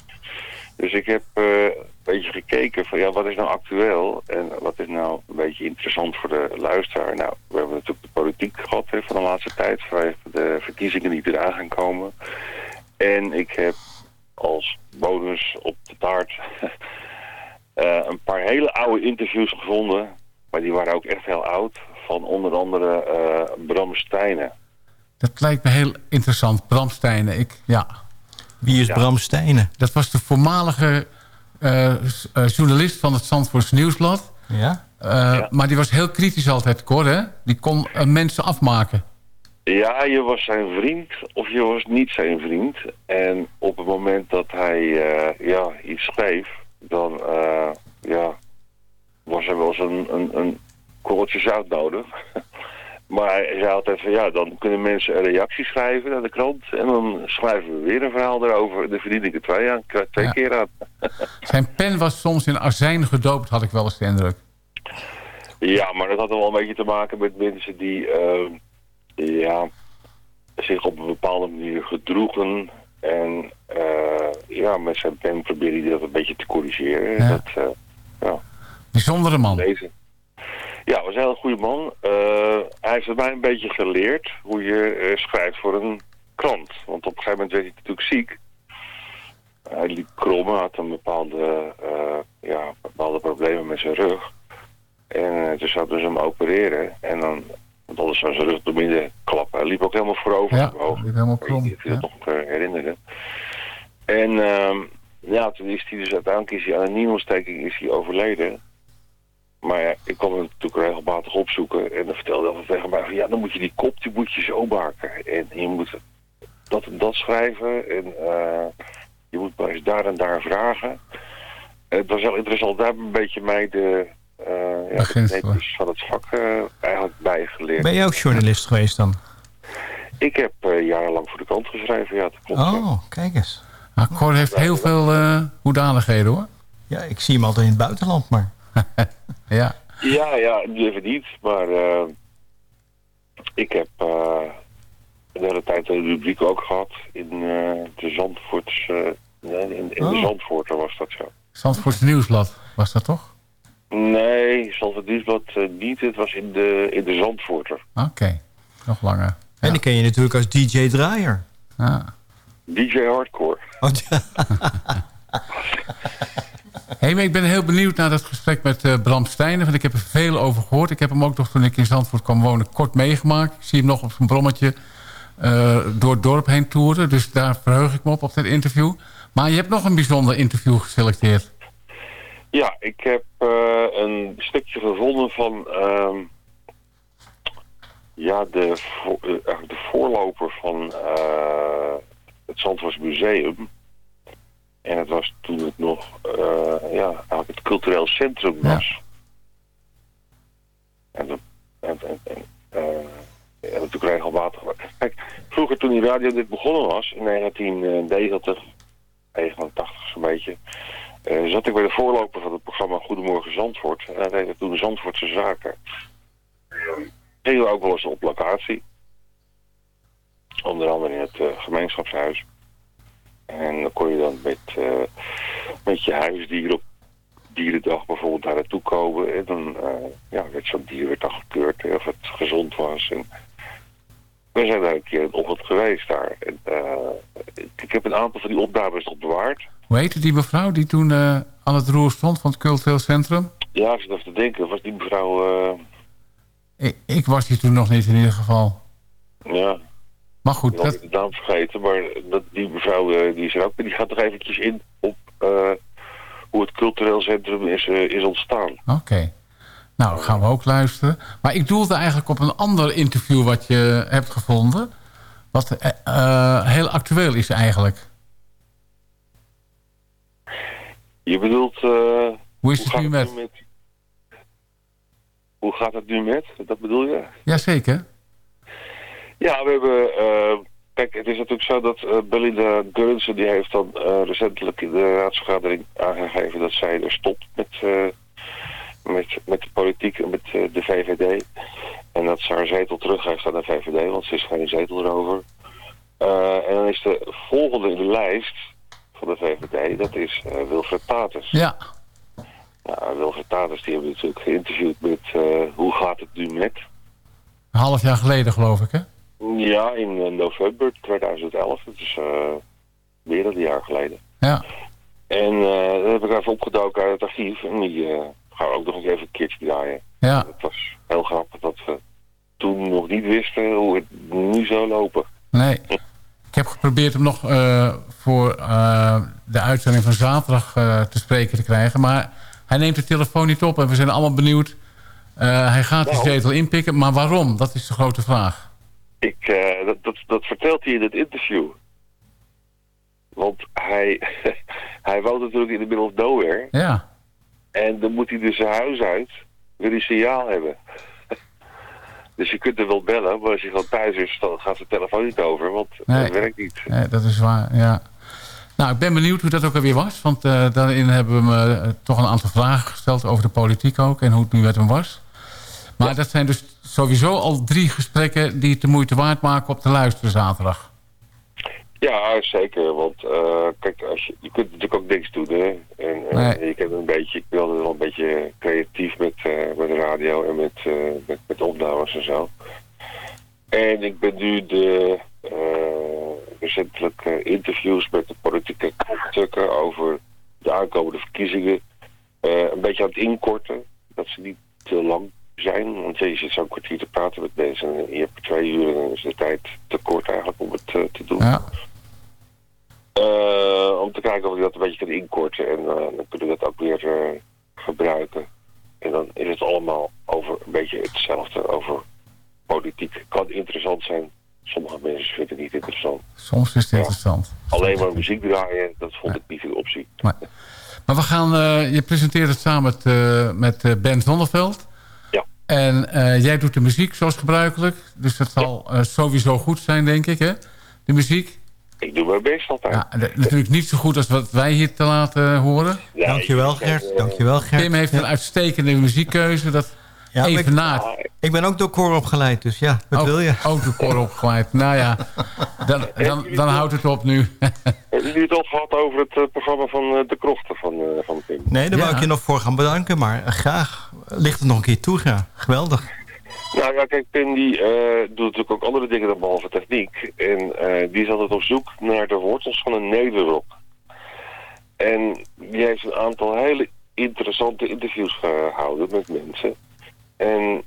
[SPEAKER 17] Dus ik heb uh, een beetje gekeken van ja, wat is nou actueel en wat is nou een beetje interessant voor de luisteraar. Nou, we hebben natuurlijk de politiek gehad hè, van de laatste tijd, vanwege de verkiezingen die eraan gaan komen. En ik heb als bonus op de taart (laughs) Uh, een paar hele oude interviews gevonden. Maar die waren ook echt heel oud. Van onder andere uh, Bram Stijnen.
[SPEAKER 10] Dat lijkt me heel interessant. Bram Stijnen. Ik, ja.
[SPEAKER 8] Wie is ja. Bram Stijnen?
[SPEAKER 10] Dat was de voormalige uh, journalist van het Zandvoorts Nieuwsblad.
[SPEAKER 8] Ja?
[SPEAKER 10] ja? Maar die was heel kritisch altijd, Cor. Hè? Die kon mensen afmaken.
[SPEAKER 17] Ja, je was zijn vriend of je was niet zijn vriend. En op het moment dat hij ja, iets schreef dan uh, ja, was er wel eens een, een, een korreltje zout nodig. (laughs) maar hij zei altijd van ja, dan kunnen mensen een reactie schrijven naar de krant. En dan schrijven we weer een verhaal erover. Dan verdien ik er twee, aan, twee ja. keer aan. (laughs)
[SPEAKER 10] Zijn pen was soms in azijn gedoopt, had ik wel eens de indruk.
[SPEAKER 17] Ja, maar dat had wel een beetje te maken met mensen die uh, ja, zich op een bepaalde manier gedroegen en uh, ja, met zijn pen probeerde hij dat een beetje te corrigeren.
[SPEAKER 10] Ja.
[SPEAKER 17] Dat, ja.
[SPEAKER 10] Bijzondere man.
[SPEAKER 17] Deze. Ja, was een hele goede man. Uh, hij heeft mij een beetje geleerd hoe je schrijft voor een krant. Want op een gegeven moment werd hij natuurlijk ziek. Hij liep krom, had een bepaalde, ja, bepaalde problemen met zijn rug. En toen zouden ze hem opereren. En dan want anders zou zijn rug door midden klappen. Hij liep ook helemaal voorover.
[SPEAKER 10] Ja, liep helemaal krom.
[SPEAKER 17] Ik wil het nog uh, herinneren. En uh, ja, toen is hij dus uiteindelijk is hij aan een niemontsteking is hij overleden. Maar ja, ik kon hem natuurlijk regelmatig opzoeken. En dan vertelde hij altijd tegen mij van ja, dan moet je die kop, die moet je zo maken. En je moet dat en dat schrijven. En uh, je moet maar eens daar en daar vragen. En het was heel interessant. Daar hebben een beetje mij de ja, de van het vak uh, eigenlijk bijgeleerd.
[SPEAKER 8] Ben je ook journalist geweest dan?
[SPEAKER 17] Ik heb uh, jarenlang voor de krant geschreven, ja, dat klopt.
[SPEAKER 8] Oh, kijk eens.
[SPEAKER 10] Nou, Cor heeft heel veel hoedanigheden hoor.
[SPEAKER 8] Ja, ik zie hem altijd in het buitenland, maar... (laughs)
[SPEAKER 10] ja.
[SPEAKER 17] Ja, ja, even niet, maar ik heb de hele tijd een rubriek ook gehad in de Zandvoorts... in, in de
[SPEAKER 10] Oh.
[SPEAKER 17] Zandvoorter was dat zo.
[SPEAKER 10] Zandvoorts Nieuwsblad was dat toch?
[SPEAKER 17] Nee, Zandvoort Nieuwsblad uh, niet. Het was in de, in de Zandvoorter.
[SPEAKER 10] Oké, okay. nog langer.
[SPEAKER 8] En die ken je natuurlijk als DJ Draaier.
[SPEAKER 10] Ah.
[SPEAKER 17] DJ Hardcore.
[SPEAKER 8] Oh, (laughs)
[SPEAKER 10] hey, maar ik ben heel benieuwd naar dat gesprek met uh, Bram Stijnen. Want ik heb er veel over gehoord. Ik heb hem ook nog toen ik in Zandvoort kwam wonen kort meegemaakt. Ik zie hem nog op zijn brommetje uh, door het dorp heen toeren. Dus daar verheug ik me op, op dit interview. Maar je hebt nog een bijzonder interview geselecteerd.
[SPEAKER 17] Ja, ik heb uh, een stukje gevonden van uh, ja, de, vo uh, de voorloper van uh, het Zandvoorts Museum. En het was toen het nog ja, eigenlijk het cultureel centrum was. Ja. En, en, en, en ja, natuurlijk (laughs) regelmatig. Kijk, vroeger toen die radio dit begonnen was, in 1990, 89 zo'n beetje... Uh, zat ik bij de voorloper van het programma Goedemorgen Zandvoort. En dat heette toen Zandvoortse Zaken. Gingen we ook wel eens op locatie. Onder andere in het uh, gemeenschapshuis. En dan kon je dan met uh, met je huisdier op dierendag bijvoorbeeld daar naartoe komen. En dan eh, ja, werd zo'n dier werd dan gekeurd of het gezond was. En we zijn daar een keer een ochtend geweest daar. En, eh, ik, ik heb een aantal van die opnames nog bewaard.
[SPEAKER 10] Hoe heette die mevrouw die toen eh, aan het roer stond van het cultureel centrum?
[SPEAKER 17] Ja, ik even te denken. Was die mevrouw... eh,
[SPEAKER 10] Ik, ik was hier toen nog niet in ieder geval.
[SPEAKER 17] ja,
[SPEAKER 10] Maar goed,
[SPEAKER 17] ik ben
[SPEAKER 10] dat,
[SPEAKER 17] de naam vergeten. Maar dat, die mevrouw die is er ook. Die gaat nog eventjes in op hoe het cultureel centrum is, is ontstaan.
[SPEAKER 10] oké. Nou, gaan we ook luisteren. Maar ik doelde eigenlijk op een ander interview wat je hebt gevonden. Wat eh, eh, heel actueel is eigenlijk.
[SPEAKER 17] Je bedoelt... eh,
[SPEAKER 10] Hoe is het nu met?
[SPEAKER 17] Hoe gaat het nu met? Dat bedoel je?
[SPEAKER 10] Jazeker.
[SPEAKER 17] Ja, we hebben... kijk, het is natuurlijk zo dat Belinda Geurensen... die heeft dan recentelijk in de raadsvergadering aangegeven... dat zij er stopt met, met, met de politiek en met eh, de VVD. En dat ze haar zetel teruggeeft aan de VVD... want ze is geen zetel erover. Eh, en dan is de volgende in de lijst van de VVD... dat is eh, Wilfred Taters.
[SPEAKER 10] Ja.
[SPEAKER 17] Ja, Wilfred Taters die hebben we natuurlijk geïnterviewd met... hoe gaat het nu met...
[SPEAKER 10] Een half jaar geleden geloof ik, hè?
[SPEAKER 17] Ja, in november 2011. Dat is meer dan een jaar geleden.
[SPEAKER 10] Ja.
[SPEAKER 17] En dat heb ik even opgedoken uit het archief. En die gaan we ook nog eens even keertje draaien.
[SPEAKER 10] Ja.
[SPEAKER 17] Het was heel grappig dat we toen nog niet wisten hoe het nu zou lopen.
[SPEAKER 10] Nee. (laughs) Ik heb geprobeerd hem nog eh, voor eh, de uitzending van zaterdag eh, te spreken te krijgen. Maar hij neemt de telefoon niet op en we zijn allemaal benieuwd. Hij gaat die
[SPEAKER 17] Nou.
[SPEAKER 10] zetel inpikken, maar waarom? Dat is de grote vraag.
[SPEAKER 17] Ik, dat, dat, dat vertelt hij in het interview. Want hij, (laughs) hij woont natuurlijk in de middle of nowhere.
[SPEAKER 10] Ja.
[SPEAKER 17] En dan moet hij dus zijn huis uit. Wil hij signaal hebben. (laughs) Dus je kunt er wel bellen, maar als je gewoon thuis is, dan gaat de telefoon niet over, want
[SPEAKER 10] Nee.
[SPEAKER 17] dat werkt niet.
[SPEAKER 10] Nee, dat is waar, ja. Nou, ik ben benieuwd hoe dat ook alweer was. Want eh, daarin hebben we me eh, toch een aantal vragen gesteld over de politiek ook. En hoe het nu met hem was. Maar dat zijn dus sowieso al drie gesprekken die het de moeite waard maken op te luisteren zaterdag.
[SPEAKER 17] Ja, zeker. Want uh, kijk, als je, je kunt natuurlijk ook niks doen. Hè? En uh,
[SPEAKER 10] Nee.
[SPEAKER 17] je kent een beetje, ik altijd wel een beetje creatief met, uh, met radio en met, uh, met, met opnames en zo. En ik ben nu de recentelijke interviews met de politieke stukken over de aankomende verkiezingen een beetje aan het inkorten. Dat ze niet te lang zijn. Want je zit zo'n kwartier te praten met mensen en je hebt twee uur en dan is de tijd te kort eigenlijk om het te doen.
[SPEAKER 10] Ja.
[SPEAKER 17] Uh, om te kijken of ik dat een beetje kan inkorten en uh, dan kunnen we dat ook weer uh, gebruiken. En dan is het allemaal over een beetje hetzelfde, over politiek. Kan interessant zijn. Sommige mensen vinden het niet interessant.
[SPEAKER 10] Soms is het ja. interessant.
[SPEAKER 17] Alleen maar muziek draaien, dat vond ik niet een optie.
[SPEAKER 10] Maar, maar we gaan, je presenteert het samen met, met Ben Zonneveld.
[SPEAKER 17] Ja.
[SPEAKER 10] En jij doet de muziek zoals gebruikelijk. Dus dat zal ja. sowieso goed zijn, denk ik, hè? De muziek.
[SPEAKER 17] Ik doe mijn best altijd.
[SPEAKER 10] Ja, natuurlijk niet zo goed als wat wij hier te laten horen.
[SPEAKER 8] Ja, dankjewel Gert, uh, dankjewel Gert.
[SPEAKER 10] Tim heeft een uitstekende muziekkeuze. Dat
[SPEAKER 8] ja,
[SPEAKER 10] even na.
[SPEAKER 8] Ik ben ook door koor opgeleid, dus ja, wat
[SPEAKER 10] ook,
[SPEAKER 8] wil je?
[SPEAKER 10] Ook door koor opgeleid. nou ja, (laughs) dan, dan, dan houdt het op nu. (laughs)
[SPEAKER 17] Hebben jullie het al gehad over het uh, programma van uh, De Krochten van, van Tim?
[SPEAKER 8] Nee, daar ja. wou ik je nog voor gaan bedanken, maar graag. Ligt het nog een keer toe, ja. Geweldig.
[SPEAKER 17] Nou ja, kijk, Pim die uh, doet natuurlijk ook andere dingen dan behalve techniek. En uh, die is altijd op zoek naar de wortels van een nederrock. En die heeft een aantal hele interessante interviews gehouden met mensen. En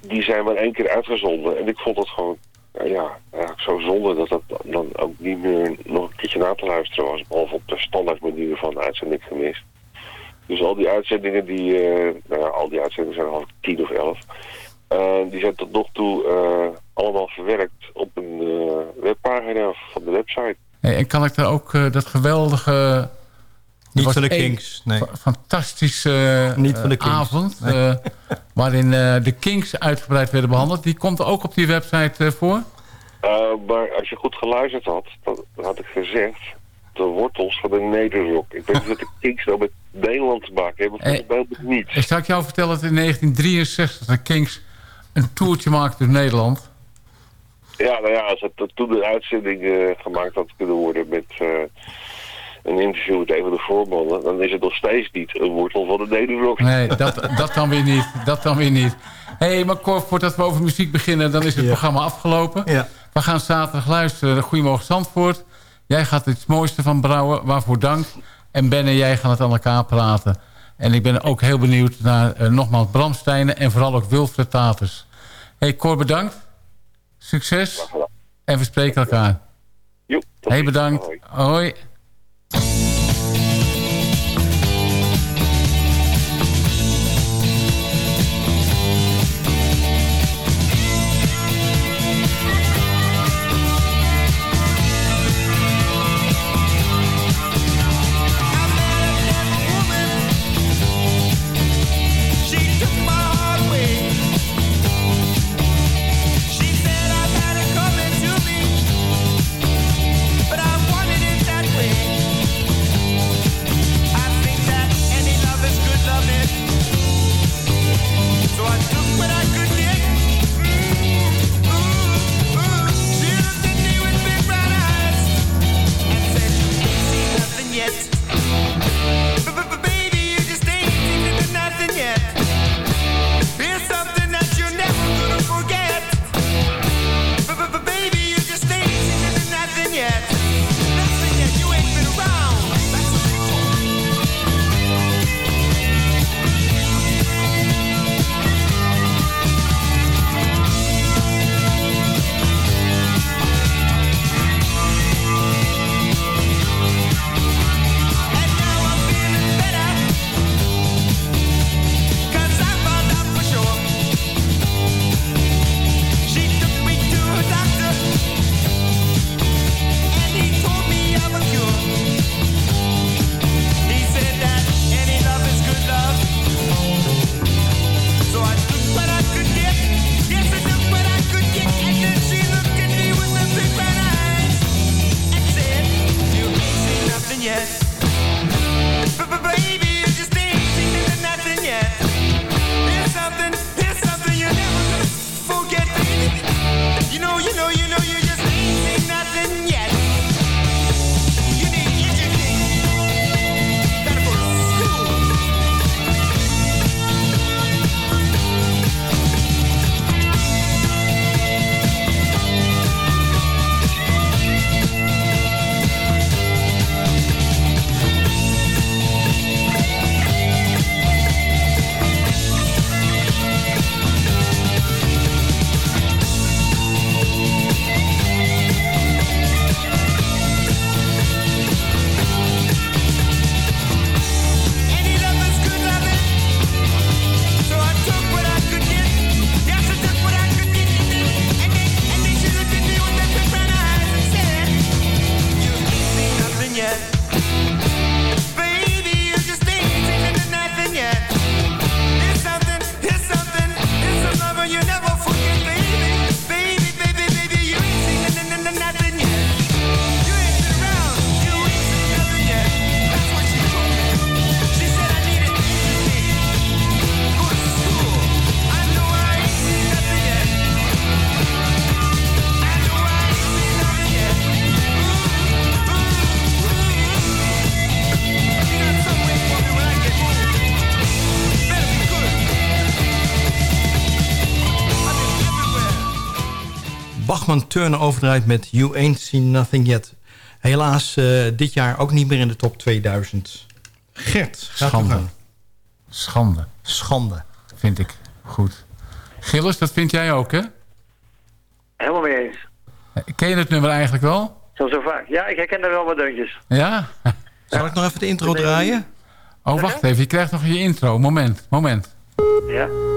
[SPEAKER 17] die zijn maar één keer uitgezonden. En ik vond het gewoon, uh, ja, eigenlijk zo zonde dat dat dan ook niet meer nog een keertje na te luisteren was. Behalve op de standaard manier van de uitzending gemist. Dus al die uitzendingen die, nou ja, al die uitzendingen zijn al tien of elf. Uh, die zijn tot nog toe uh, allemaal verwerkt op een uh, webpagina van de website.
[SPEAKER 10] Hey, en kan ik daar ook dat geweldige...
[SPEAKER 8] Niet van de Kings, nee.
[SPEAKER 10] Fantastische
[SPEAKER 8] Niet van de Kings.
[SPEAKER 10] avond. Nee. (laughs) waarin de Kings uitgebreid werden behandeld. Die komt er ook op die website voor?
[SPEAKER 17] maar als je goed geluisterd had, dan had ik gezegd... de wortels van de nederrock. Ik weet niet wat de Kings nou met Nederland te maken hebben. Volgens mij hey, niet.
[SPEAKER 10] Ik zal ik jou vertellen dat in 1963 de Kings een toertje maakte door Nederland.
[SPEAKER 17] Ja, nou ja, als het toen een uitzending uh, gemaakt had kunnen worden met uh, een interview met een van de voormannen, dan is het nog steeds niet een wortel van de Nederrocks.
[SPEAKER 18] Nee, dat, dat dan weer niet. Dat dan weer niet. Hé, hey, maar Cor, voordat we over muziek beginnen... dan is het programma afgelopen.
[SPEAKER 8] Ja.
[SPEAKER 18] We gaan zaterdag luisteren. naar Goedemorgen Zandvoort. Jij gaat het mooiste van brouwen. Waarvoor dank. En Ben en jij gaan het aan elkaar praten. En ik ben ook heel benieuwd naar eh, nogmaals Bram Stijnen... en vooral ook Wilfred Taters. Hé, hey, Cor, bedankt. Succes. En we spreken elkaar. Hé, hey, bedankt. Hoi.
[SPEAKER 8] Bachman Turner overdraait met You Ain't Seen Nothing Yet. Helaas eh, dit jaar ook niet meer in de top 2000. Gert,
[SPEAKER 18] Schande.
[SPEAKER 8] u gang.
[SPEAKER 18] Schande.
[SPEAKER 8] Schande.
[SPEAKER 18] Vind ik. Goed. Gilles, dat vind jij ook, hè?
[SPEAKER 19] Helemaal mee eens.
[SPEAKER 18] Ken je het nummer eigenlijk wel?
[SPEAKER 19] Zo, zo vaak. Ja, ik herken er wel wat deuntjes.
[SPEAKER 18] Ja?
[SPEAKER 8] Zal ik nog even de intro draaien?
[SPEAKER 18] Oh, wacht even. Je krijgt nog je intro. Moment, moment.
[SPEAKER 19] Ja.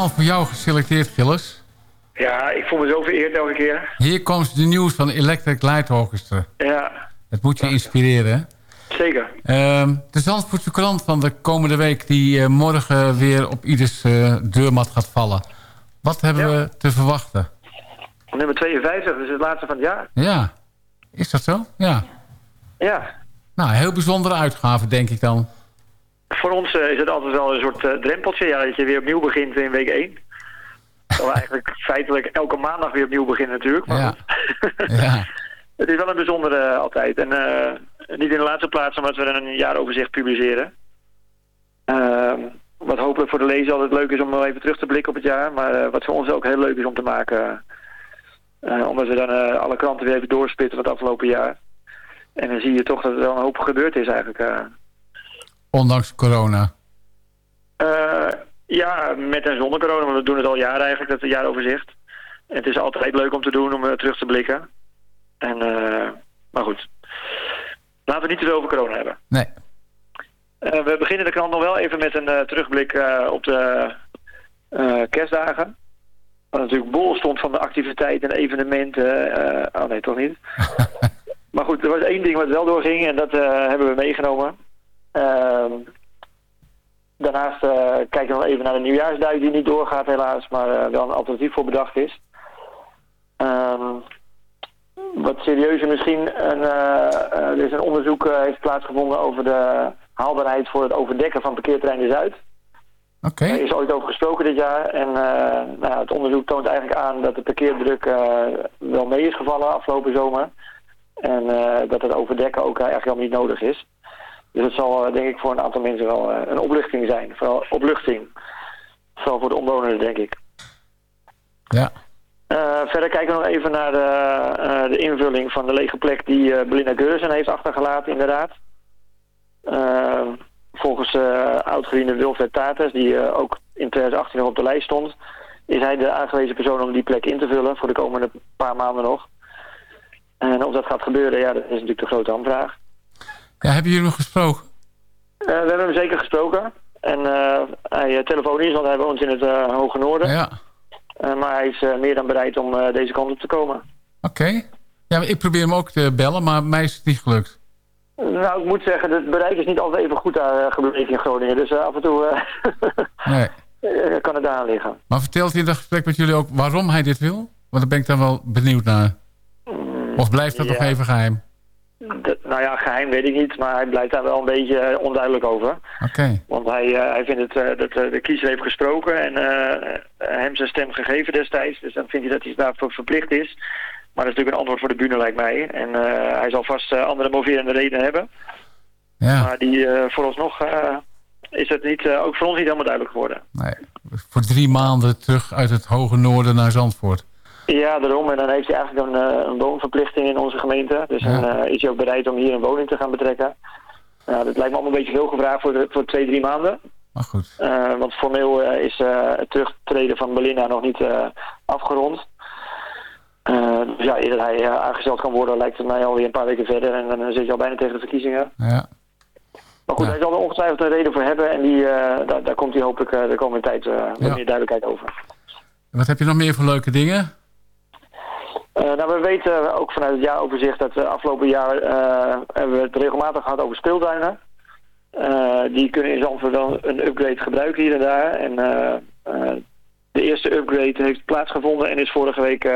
[SPEAKER 18] Speciaal voor jou geselecteerd, Gilles.
[SPEAKER 19] Ja, ik voel me zo vereerd elke keer.
[SPEAKER 10] Hier komt de nieuws van Electric Light Orchestra.
[SPEAKER 19] Ja,
[SPEAKER 10] Dat moet je inspireren, hè?
[SPEAKER 19] zeker.
[SPEAKER 10] Ehm, de Zandvoortse krant van de komende week... die eh, morgen weer op ieders eh, deurmat gaat vallen. Wat hebben we te verwachten?
[SPEAKER 19] Nummer 52, dus het laatste van het jaar.
[SPEAKER 10] Ja, is dat zo? Ja.
[SPEAKER 19] Ja,
[SPEAKER 10] Nou, heel bijzondere uitgave, denk ik dan.
[SPEAKER 19] Voor ons eh, is het altijd wel een soort eh, drempeltje. Ja, dat je weer opnieuw begint in week 1. Terwijl we eigenlijk (laughs) feitelijk elke maandag weer opnieuw beginnen natuurlijk. Maar
[SPEAKER 10] Ja. ja. (laughs)
[SPEAKER 19] Het is wel een bijzondere eh, altijd. En niet in de laatste plaats omdat we een jaaroverzicht publiceren. Ehm, wat hopelijk voor de lezer altijd leuk is om even terug te blikken op het jaar. Maar wat voor ons ook heel leuk is om te maken. omdat we dan alle kranten weer even doorspitten van het afgelopen jaar. En dan zie je toch dat er wel een hoop gebeurd is eigenlijk. eh.
[SPEAKER 10] Ondanks corona.
[SPEAKER 19] Eh, ja, met en zonder corona. Want we doen het al jaren eigenlijk, dat jaaroverzicht. En het is altijd leuk om te doen, om eh, terug te blikken. En, eh, maar goed. Laten we niet te veel over corona hebben.
[SPEAKER 10] Nee.
[SPEAKER 19] We beginnen de krant nog wel even met een terugblik op de kerstdagen. Wat natuurlijk bol stond van de activiteiten en evenementen. oh nee, toch niet. (laughs) maar goed, er was één ding wat wel doorging en dat hebben we meegenomen. Ehm, daarnaast eh, kijken we nog even naar de nieuwjaarsduik die niet doorgaat helaas, maar eh, wel een alternatief voor bedacht is. Ehm, wat serieuzer misschien, een, eh, er is een onderzoek heeft plaatsgevonden over de haalbaarheid voor het overdekken van parkeerterrein de Zuid. Er is ooit over gesproken dit jaar en nou, het onderzoek toont eigenlijk aan dat de parkeerdruk wel mee is gevallen afgelopen zomer. En dat het overdekken ook eigenlijk helemaal niet nodig is. Dus het zal eh, denk ik voor een aantal mensen wel eh, een opluchting zijn. Vooral opluchting. Vooral voor de omwonenden denk ik.
[SPEAKER 10] Ja.
[SPEAKER 19] Eh, verder kijken we nog even naar de, de invulling van de lege plek die eh, Belinda Geurzen heeft achtergelaten in de raad. Eh, volgens uh, oud-gediende Wilfred Tates, die ook in 2018 nog op de lijst stond, is hij de aangewezen persoon om die plek in te vullen voor de komende paar maanden nog. En of dat gaat gebeuren, ja, dat is natuurlijk de grote hamvraag.
[SPEAKER 10] Ja, hebben jullie nog gesproken?
[SPEAKER 19] Eh, we hebben hem zeker gesproken. En eh, hij uh, telefonisch, want hij woont in het eh, Hoge Noorden.
[SPEAKER 10] Ja.
[SPEAKER 19] Eh, maar hij is eh, meer dan bereid om eh, deze kant op te komen.
[SPEAKER 10] Oké. Ja, ik probeer hem ook te bellen, maar mij is het niet gelukt.
[SPEAKER 19] Nou, ik moet zeggen, het bereik is niet altijd even goed daar gebleken in Groningen. Dus af en toe (laughs)
[SPEAKER 10] nee.
[SPEAKER 19] kan het daar liggen.
[SPEAKER 10] Maar vertelt hij in dat gesprek met jullie ook waarom hij dit wil? Want daar ben ik dan wel benieuwd naar. Of blijft dat
[SPEAKER 19] ja.
[SPEAKER 10] nog even geheim?
[SPEAKER 19] Dat, nou ja, geheim weet ik niet, maar hij blijft daar wel een beetje eh, onduidelijk over.
[SPEAKER 10] Oké. Okay.
[SPEAKER 19] Want hij, uh, hij vindt het, uh, dat de kiezer heeft gesproken en hem zijn stem gegeven destijds. Dus dan vindt hij dat hij daarvoor verplicht is. Maar dat is natuurlijk een antwoord voor de bühne, lijkt mij. En hij zal vast andere moverende redenen hebben.
[SPEAKER 10] Ja.
[SPEAKER 19] Maar die vooralsnog is het niet, ook voor ons niet helemaal duidelijk geworden.
[SPEAKER 10] Nee, voor drie maanden terug uit het hoge noorden naar Zandvoort.
[SPEAKER 19] Ja, daarom. En dan heeft hij eigenlijk een, uh, een woonverplichting in onze gemeente. Dus ja. dan is hij ook bereid om hier een woning te gaan betrekken. Nou, dat lijkt me allemaal een beetje veel gevraagd voor, de, voor twee, drie maanden.
[SPEAKER 10] Maar goed.
[SPEAKER 19] want formeel is het terugtreden van Belinda nog niet afgerond. Dus ja, eerder hij aangesteld kan worden, lijkt het mij alweer een paar weken verder. En dan zit je al bijna tegen de verkiezingen.
[SPEAKER 10] Ja.
[SPEAKER 19] Maar goed, ja. hij zal er ongetwijfeld een reden voor hebben. En die, daar, daar, komt hij hopelijk de komende tijd wat ja. meer duidelijkheid over.
[SPEAKER 10] Wat heb je nog meer voor leuke dingen?
[SPEAKER 19] Nou, we weten ook vanuit het jaaroverzicht dat we afgelopen jaar hebben we het regelmatig gehad over speeltuinen. die kunnen in Zandvoort wel een upgrade gebruiken hier en daar. En de eerste upgrade heeft plaatsgevonden en is vorige week, uh,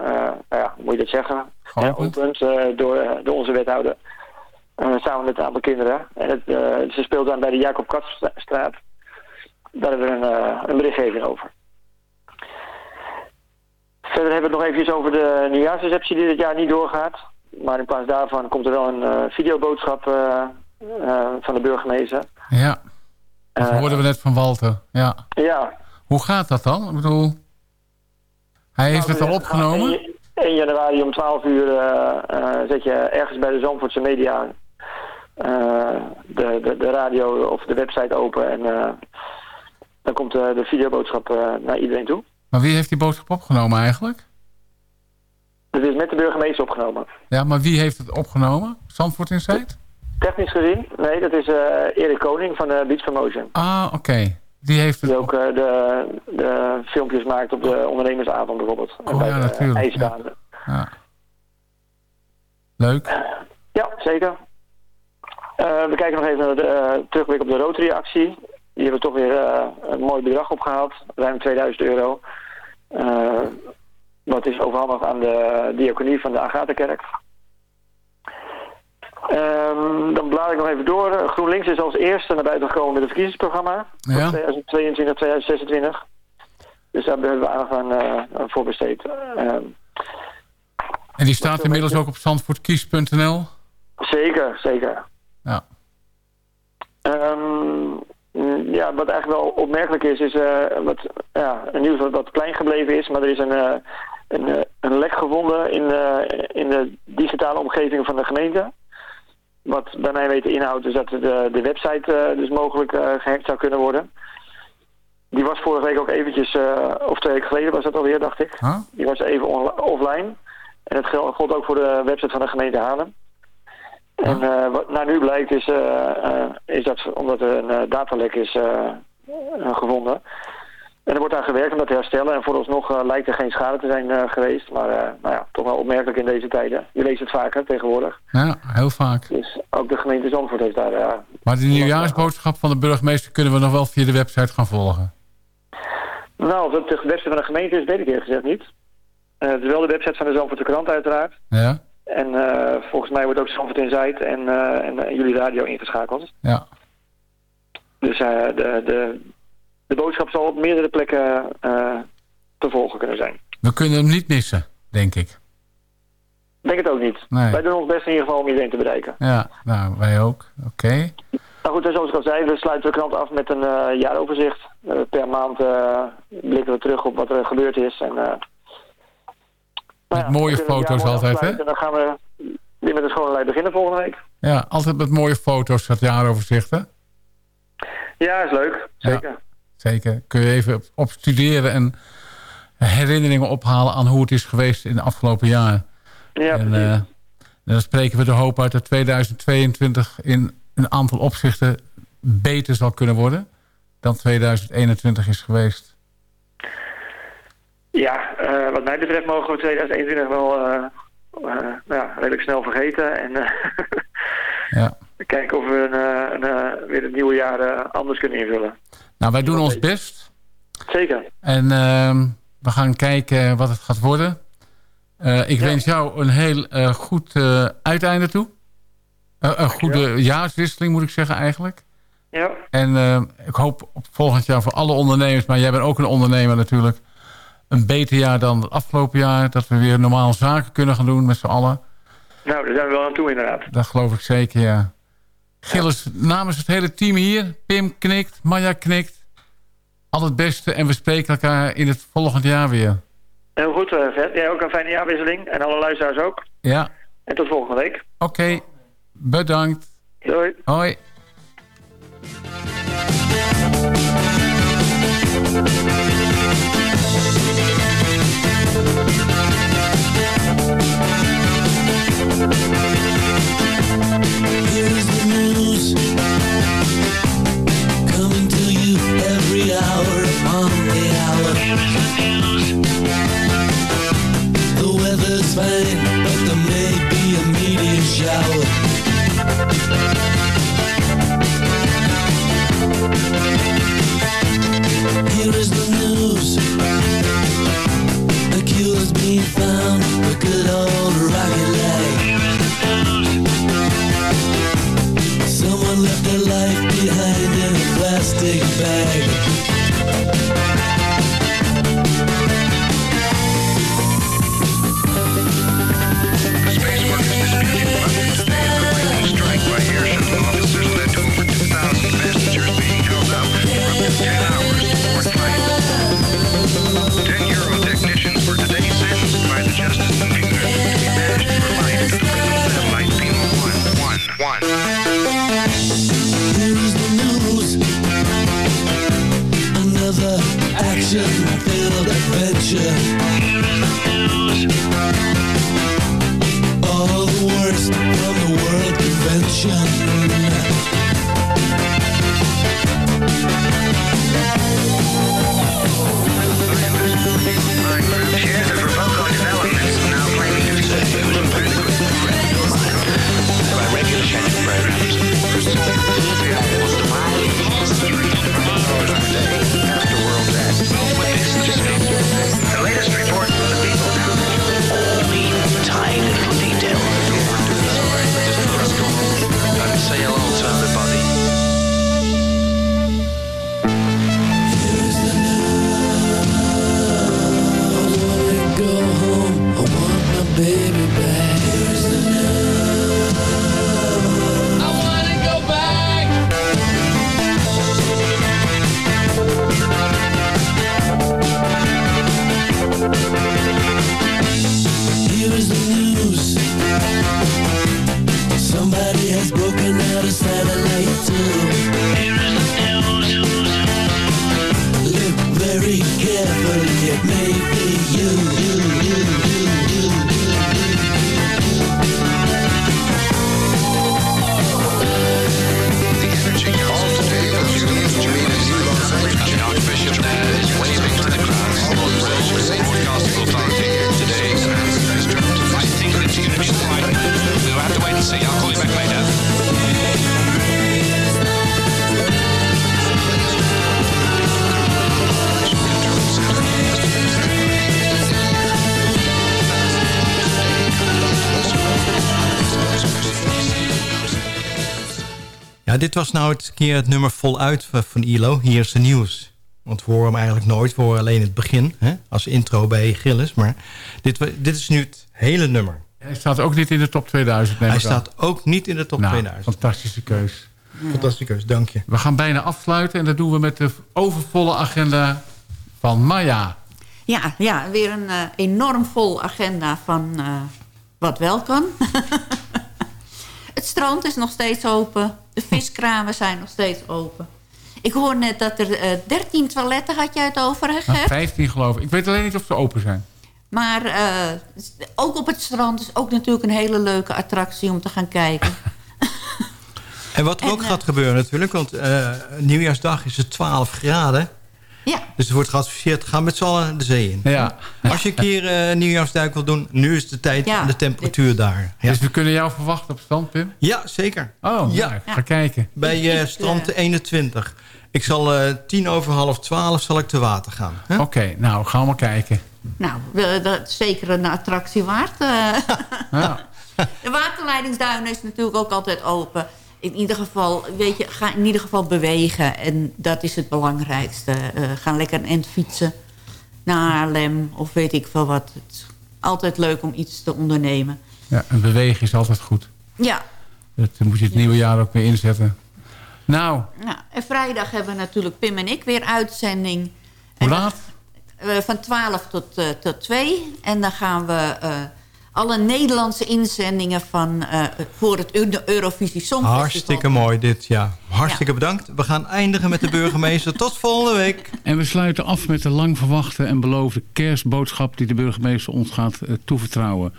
[SPEAKER 19] uh, ja, moet je dat zeggen, geopend uh, door, door onze wethouder. samen met een aantal kinderen. En het, ze speelt dan bij de Jacob Katsstraat. Daar hebben we een, een berichtgeving over. Verder hebben we het nog even over de nieuwjaarsreceptie die dit jaar niet doorgaat. Maar in plaats daarvan komt er wel een videoboodschap van de burgemeester.
[SPEAKER 10] Ja, dat hoorden we net van Walter. Ja.
[SPEAKER 19] Ja,
[SPEAKER 10] hoe gaat dat dan? Ik bedoel, hij heeft nou, het al opgenomen?
[SPEAKER 19] 1 januari om 12 uur zet je ergens bij de Zandvoortse media uh, de, de, de, radio of de website open en dan komt de videoboodschap naar iedereen toe.
[SPEAKER 10] Maar wie heeft die boodschap opgenomen eigenlijk?
[SPEAKER 19] Het is met de burgemeester opgenomen.
[SPEAKER 10] Ja, maar wie heeft het opgenomen? Zandvoort Insight?
[SPEAKER 19] Technisch gezien? Nee, dat is Erik Koning van de Beach Promotion.
[SPEAKER 10] Ah, oké. Okay. Die heeft
[SPEAKER 19] Die ook eh, de, de filmpjes maakt op de ondernemersavond bijvoorbeeld.
[SPEAKER 10] Oh,
[SPEAKER 19] bij
[SPEAKER 10] ja,
[SPEAKER 19] de
[SPEAKER 10] natuurlijk,
[SPEAKER 19] ijsbaan.
[SPEAKER 10] Ja. Leuk.
[SPEAKER 19] Ja, zeker. Eh, we kijken nog even naar de eh, terugblik op de Rotary-actie. Die hebben toch weer eh, een mooi bedrag opgehaald. Ruim 2000 euro. Eh, wat is overhandigd aan de diaconie van de Agatha-kerk. Ehm, dan blaad ik nog even door. GroenLinks is als eerste naar buiten gekomen met het verkiezingsprogramma.
[SPEAKER 10] Ja.
[SPEAKER 19] Voor 2022, 2026. Dus daar hebben we aandacht aan, eh, aan voor besteed. Ehm,
[SPEAKER 10] En die staat inmiddels ook op zandvoortkies.nl.
[SPEAKER 19] Zeker, zeker.
[SPEAKER 10] Ja.
[SPEAKER 19] Ehm, mm, ja, wat eigenlijk wel opmerkelijk is, is eh, wat, ja, een nieuws wat, wat klein gebleven is, maar er is een, eh, een, eh, een lek gevonden in, in de digitale omgeving van de gemeente. Wat bij mij weten inhoudt is dat de, de website dus mogelijk eh, gehackt zou kunnen worden. Die was vorige week ook eventjes, of twee weken geleden was dat alweer, dacht ik. Die was even offline. En het gel- gold ook voor de website van de gemeente Haarlem. En eh, wat naar nu blijkt is, eh, eh, is dat omdat er een datalek is gevonden. En er wordt aan gewerkt om dat te herstellen. En vooralsnog lijkt er geen schade te zijn geweest. Maar nou ja, toch wel opmerkelijk in deze tijden. Je leest het vaker tegenwoordig.
[SPEAKER 10] Ja, heel vaak.
[SPEAKER 19] Dus ook de gemeente Zandvoort heeft daar...
[SPEAKER 10] Maar de nieuwjaarsboodschap van de burgemeester kunnen we nog wel via de website gaan volgen.
[SPEAKER 19] nou, of dat de website van de gemeente is, weet ik eerlijk gezegd niet. Eh, het is wel de website van de Zandvoortse krant uiteraard.
[SPEAKER 10] Ja?
[SPEAKER 19] En eh, volgens mij wordt ook Zandvoort in Zuid en, eh, en eh, jullie radio ingeschakeld.
[SPEAKER 10] Ja.
[SPEAKER 19] Dus de, de, de boodschap zal op meerdere plekken te volgen kunnen zijn.
[SPEAKER 10] We kunnen hem niet missen, denk ik.
[SPEAKER 19] Ik denk het ook niet.
[SPEAKER 10] Nee.
[SPEAKER 19] Wij doen ons best in ieder geval om iedereen te bereiken.
[SPEAKER 10] Ja, nou, wij ook. Oké.
[SPEAKER 19] Nou goed, en zoals ik al zei, we sluiten de krant af met een jaaroverzicht. Per maand blikken we terug op wat er gebeurd is. En, ja,
[SPEAKER 10] mooie foto's altijd.
[SPEAKER 19] En dan gaan we weer met de schone lei beginnen volgende week.
[SPEAKER 10] Ja, altijd met mooie foto's, dat jaaroverzicht, hè?
[SPEAKER 19] Ja, is leuk. Zeker.
[SPEAKER 10] Zeker. Kun je even op- studeren en herinneringen ophalen aan hoe het is geweest in de afgelopen jaar.
[SPEAKER 19] Ja,
[SPEAKER 10] en, eh, en dan spreken we de hoop uit dat 2022 in een aantal opzichten beter zal kunnen worden dan 2021 is geweest.
[SPEAKER 19] Ja, eh, wat mij betreft mogen we 2021 wel eh, eh, nou ja, redelijk snel vergeten. En (laughs)
[SPEAKER 10] Ja.
[SPEAKER 19] kijken of we een, een, weer het nieuwe jaar anders kunnen invullen.
[SPEAKER 10] Nou, wij doen ons best.
[SPEAKER 19] Zeker.
[SPEAKER 10] En ehm, we gaan kijken wat het gaat worden. Ik wens jou een heel goed uiteinde toe. Een goede jaarswisseling moet ik zeggen eigenlijk.
[SPEAKER 19] Ja.
[SPEAKER 10] En eh, ik hoop op volgend jaar voor alle ondernemers... maar jij bent ook een ondernemer natuurlijk... een beter jaar dan het afgelopen jaar. Dat we weer normaal zaken kunnen gaan doen met z'n allen.
[SPEAKER 19] Nou, daar zijn we wel aan toe inderdaad.
[SPEAKER 10] Dat geloof ik zeker, ja. Gilles, namens het hele team hier... Pim knikt, Maya knikt. Al het beste en we spreken elkaar in het volgend jaar weer.
[SPEAKER 19] Heel goed, eh Vet. Jij ook een fijne jaarwisseling. En alle luisteraars ook.
[SPEAKER 10] Ja,
[SPEAKER 19] En tot volgende week.
[SPEAKER 10] oké. Bedankt.
[SPEAKER 19] Doei.
[SPEAKER 10] Hoi.
[SPEAKER 7] Here's
[SPEAKER 8] was nou het keer het nummer voluit van ILO. Hier is de nieuws. Want we horen hem eigenlijk nooit. We horen alleen het begin. Hè? Als intro bij Gillis. Maar dit, dit is nu het hele nummer.
[SPEAKER 10] Hij staat ook niet in de top 2000. neem
[SPEAKER 8] Hij staat ook niet in de top
[SPEAKER 10] Nou,
[SPEAKER 8] 2000.
[SPEAKER 10] Fantastische keus.
[SPEAKER 8] Fantastische keus, dank je.
[SPEAKER 10] We gaan bijna afsluiten en dat doen we met de overvolle agenda van Maya.
[SPEAKER 13] Ja, ja weer een eh, enorm vol agenda van eh, wat wel kan. (laughs) het strand is nog steeds open. De viskramen zijn nog steeds open. Ik hoor net dat er eh 13 toiletten had jij het over, hè,
[SPEAKER 10] Nou,
[SPEAKER 13] Gert?
[SPEAKER 10] 15 geloof ik. Ik weet alleen niet of ze open zijn.
[SPEAKER 13] Maar eh, ook op het strand is ook natuurlijk een hele leuke attractie om te gaan kijken. (laughs)
[SPEAKER 8] En wat er ook gaat gebeuren natuurlijk. Want eh, nieuwjaarsdag is het 12 graden.
[SPEAKER 13] Ja.
[SPEAKER 8] Dus er wordt geadviseerd, ga met z'n allen de zee in.
[SPEAKER 10] Ja.
[SPEAKER 8] Als je een keer eh, een nieuwjaarsduik wil doen, nu is de tijd
[SPEAKER 13] Ja,
[SPEAKER 8] en de temperatuur daar. Ja.
[SPEAKER 10] Dus we kunnen jou verwachten op het strand, Pim?
[SPEAKER 8] Ja, zeker.
[SPEAKER 10] Oh,
[SPEAKER 8] Ja.
[SPEAKER 10] ja. ga kijken.
[SPEAKER 8] Bij eh, strand 21. Ik zal eh, tien over half twaalf zal ik te water gaan. hè?
[SPEAKER 10] Oké, nou, gaan we maar kijken.
[SPEAKER 13] Nou, dat is zeker een attractie waard.
[SPEAKER 10] Ja. (laughs)
[SPEAKER 13] De waterleidingsduinen is natuurlijk ook altijd open. In ieder geval, weet je, ga in ieder geval bewegen. En dat is het belangrijkste. Eh ga lekker een end fietsen naar Haarlem of weet ik veel wat. Het is altijd leuk om iets te ondernemen.
[SPEAKER 10] Ja, en bewegen is altijd goed.
[SPEAKER 13] Ja,
[SPEAKER 10] Dat moet je het nieuwe jaar ook weer inzetten. Nou,
[SPEAKER 13] nou, en vrijdag hebben we natuurlijk Pim en ik weer uitzending.
[SPEAKER 10] hoe laat?
[SPEAKER 13] Eh, van 12 tot, eh, tot 2. En dan gaan we eh, alle Nederlandse inzendingen van, eh, voor het Eu- Eurovisie Songfestival.
[SPEAKER 8] Hartstikke mooi dit, ja. Hartstikke bedankt. We gaan eindigen met de burgemeester. Tot volgende week.
[SPEAKER 10] En we sluiten af met de lang verwachte en beloofde kerstboodschap... die de burgemeester ons gaat eh, toevertrouwen.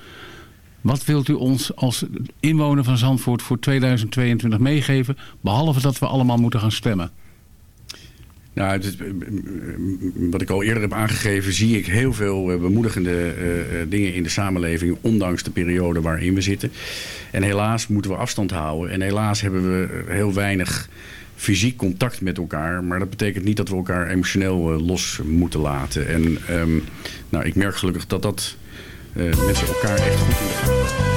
[SPEAKER 10] Wat wilt u ons als inwoner van Zandvoort voor 2022 meegeven... behalve dat we allemaal moeten gaan stemmen?
[SPEAKER 20] Nou, eh, wat ik al eerder heb aangegeven, zie ik heel veel eh, bemoedigende eh, dingen in de samenleving, ondanks de periode waarin we zitten. En helaas moeten we afstand houden. En helaas hebben we heel weinig fysiek contact met elkaar. Maar dat betekent niet dat we elkaar emotioneel los moeten laten. En ehm, nou, ik merk gelukkig dat dat eh, mensen elkaar echt goed in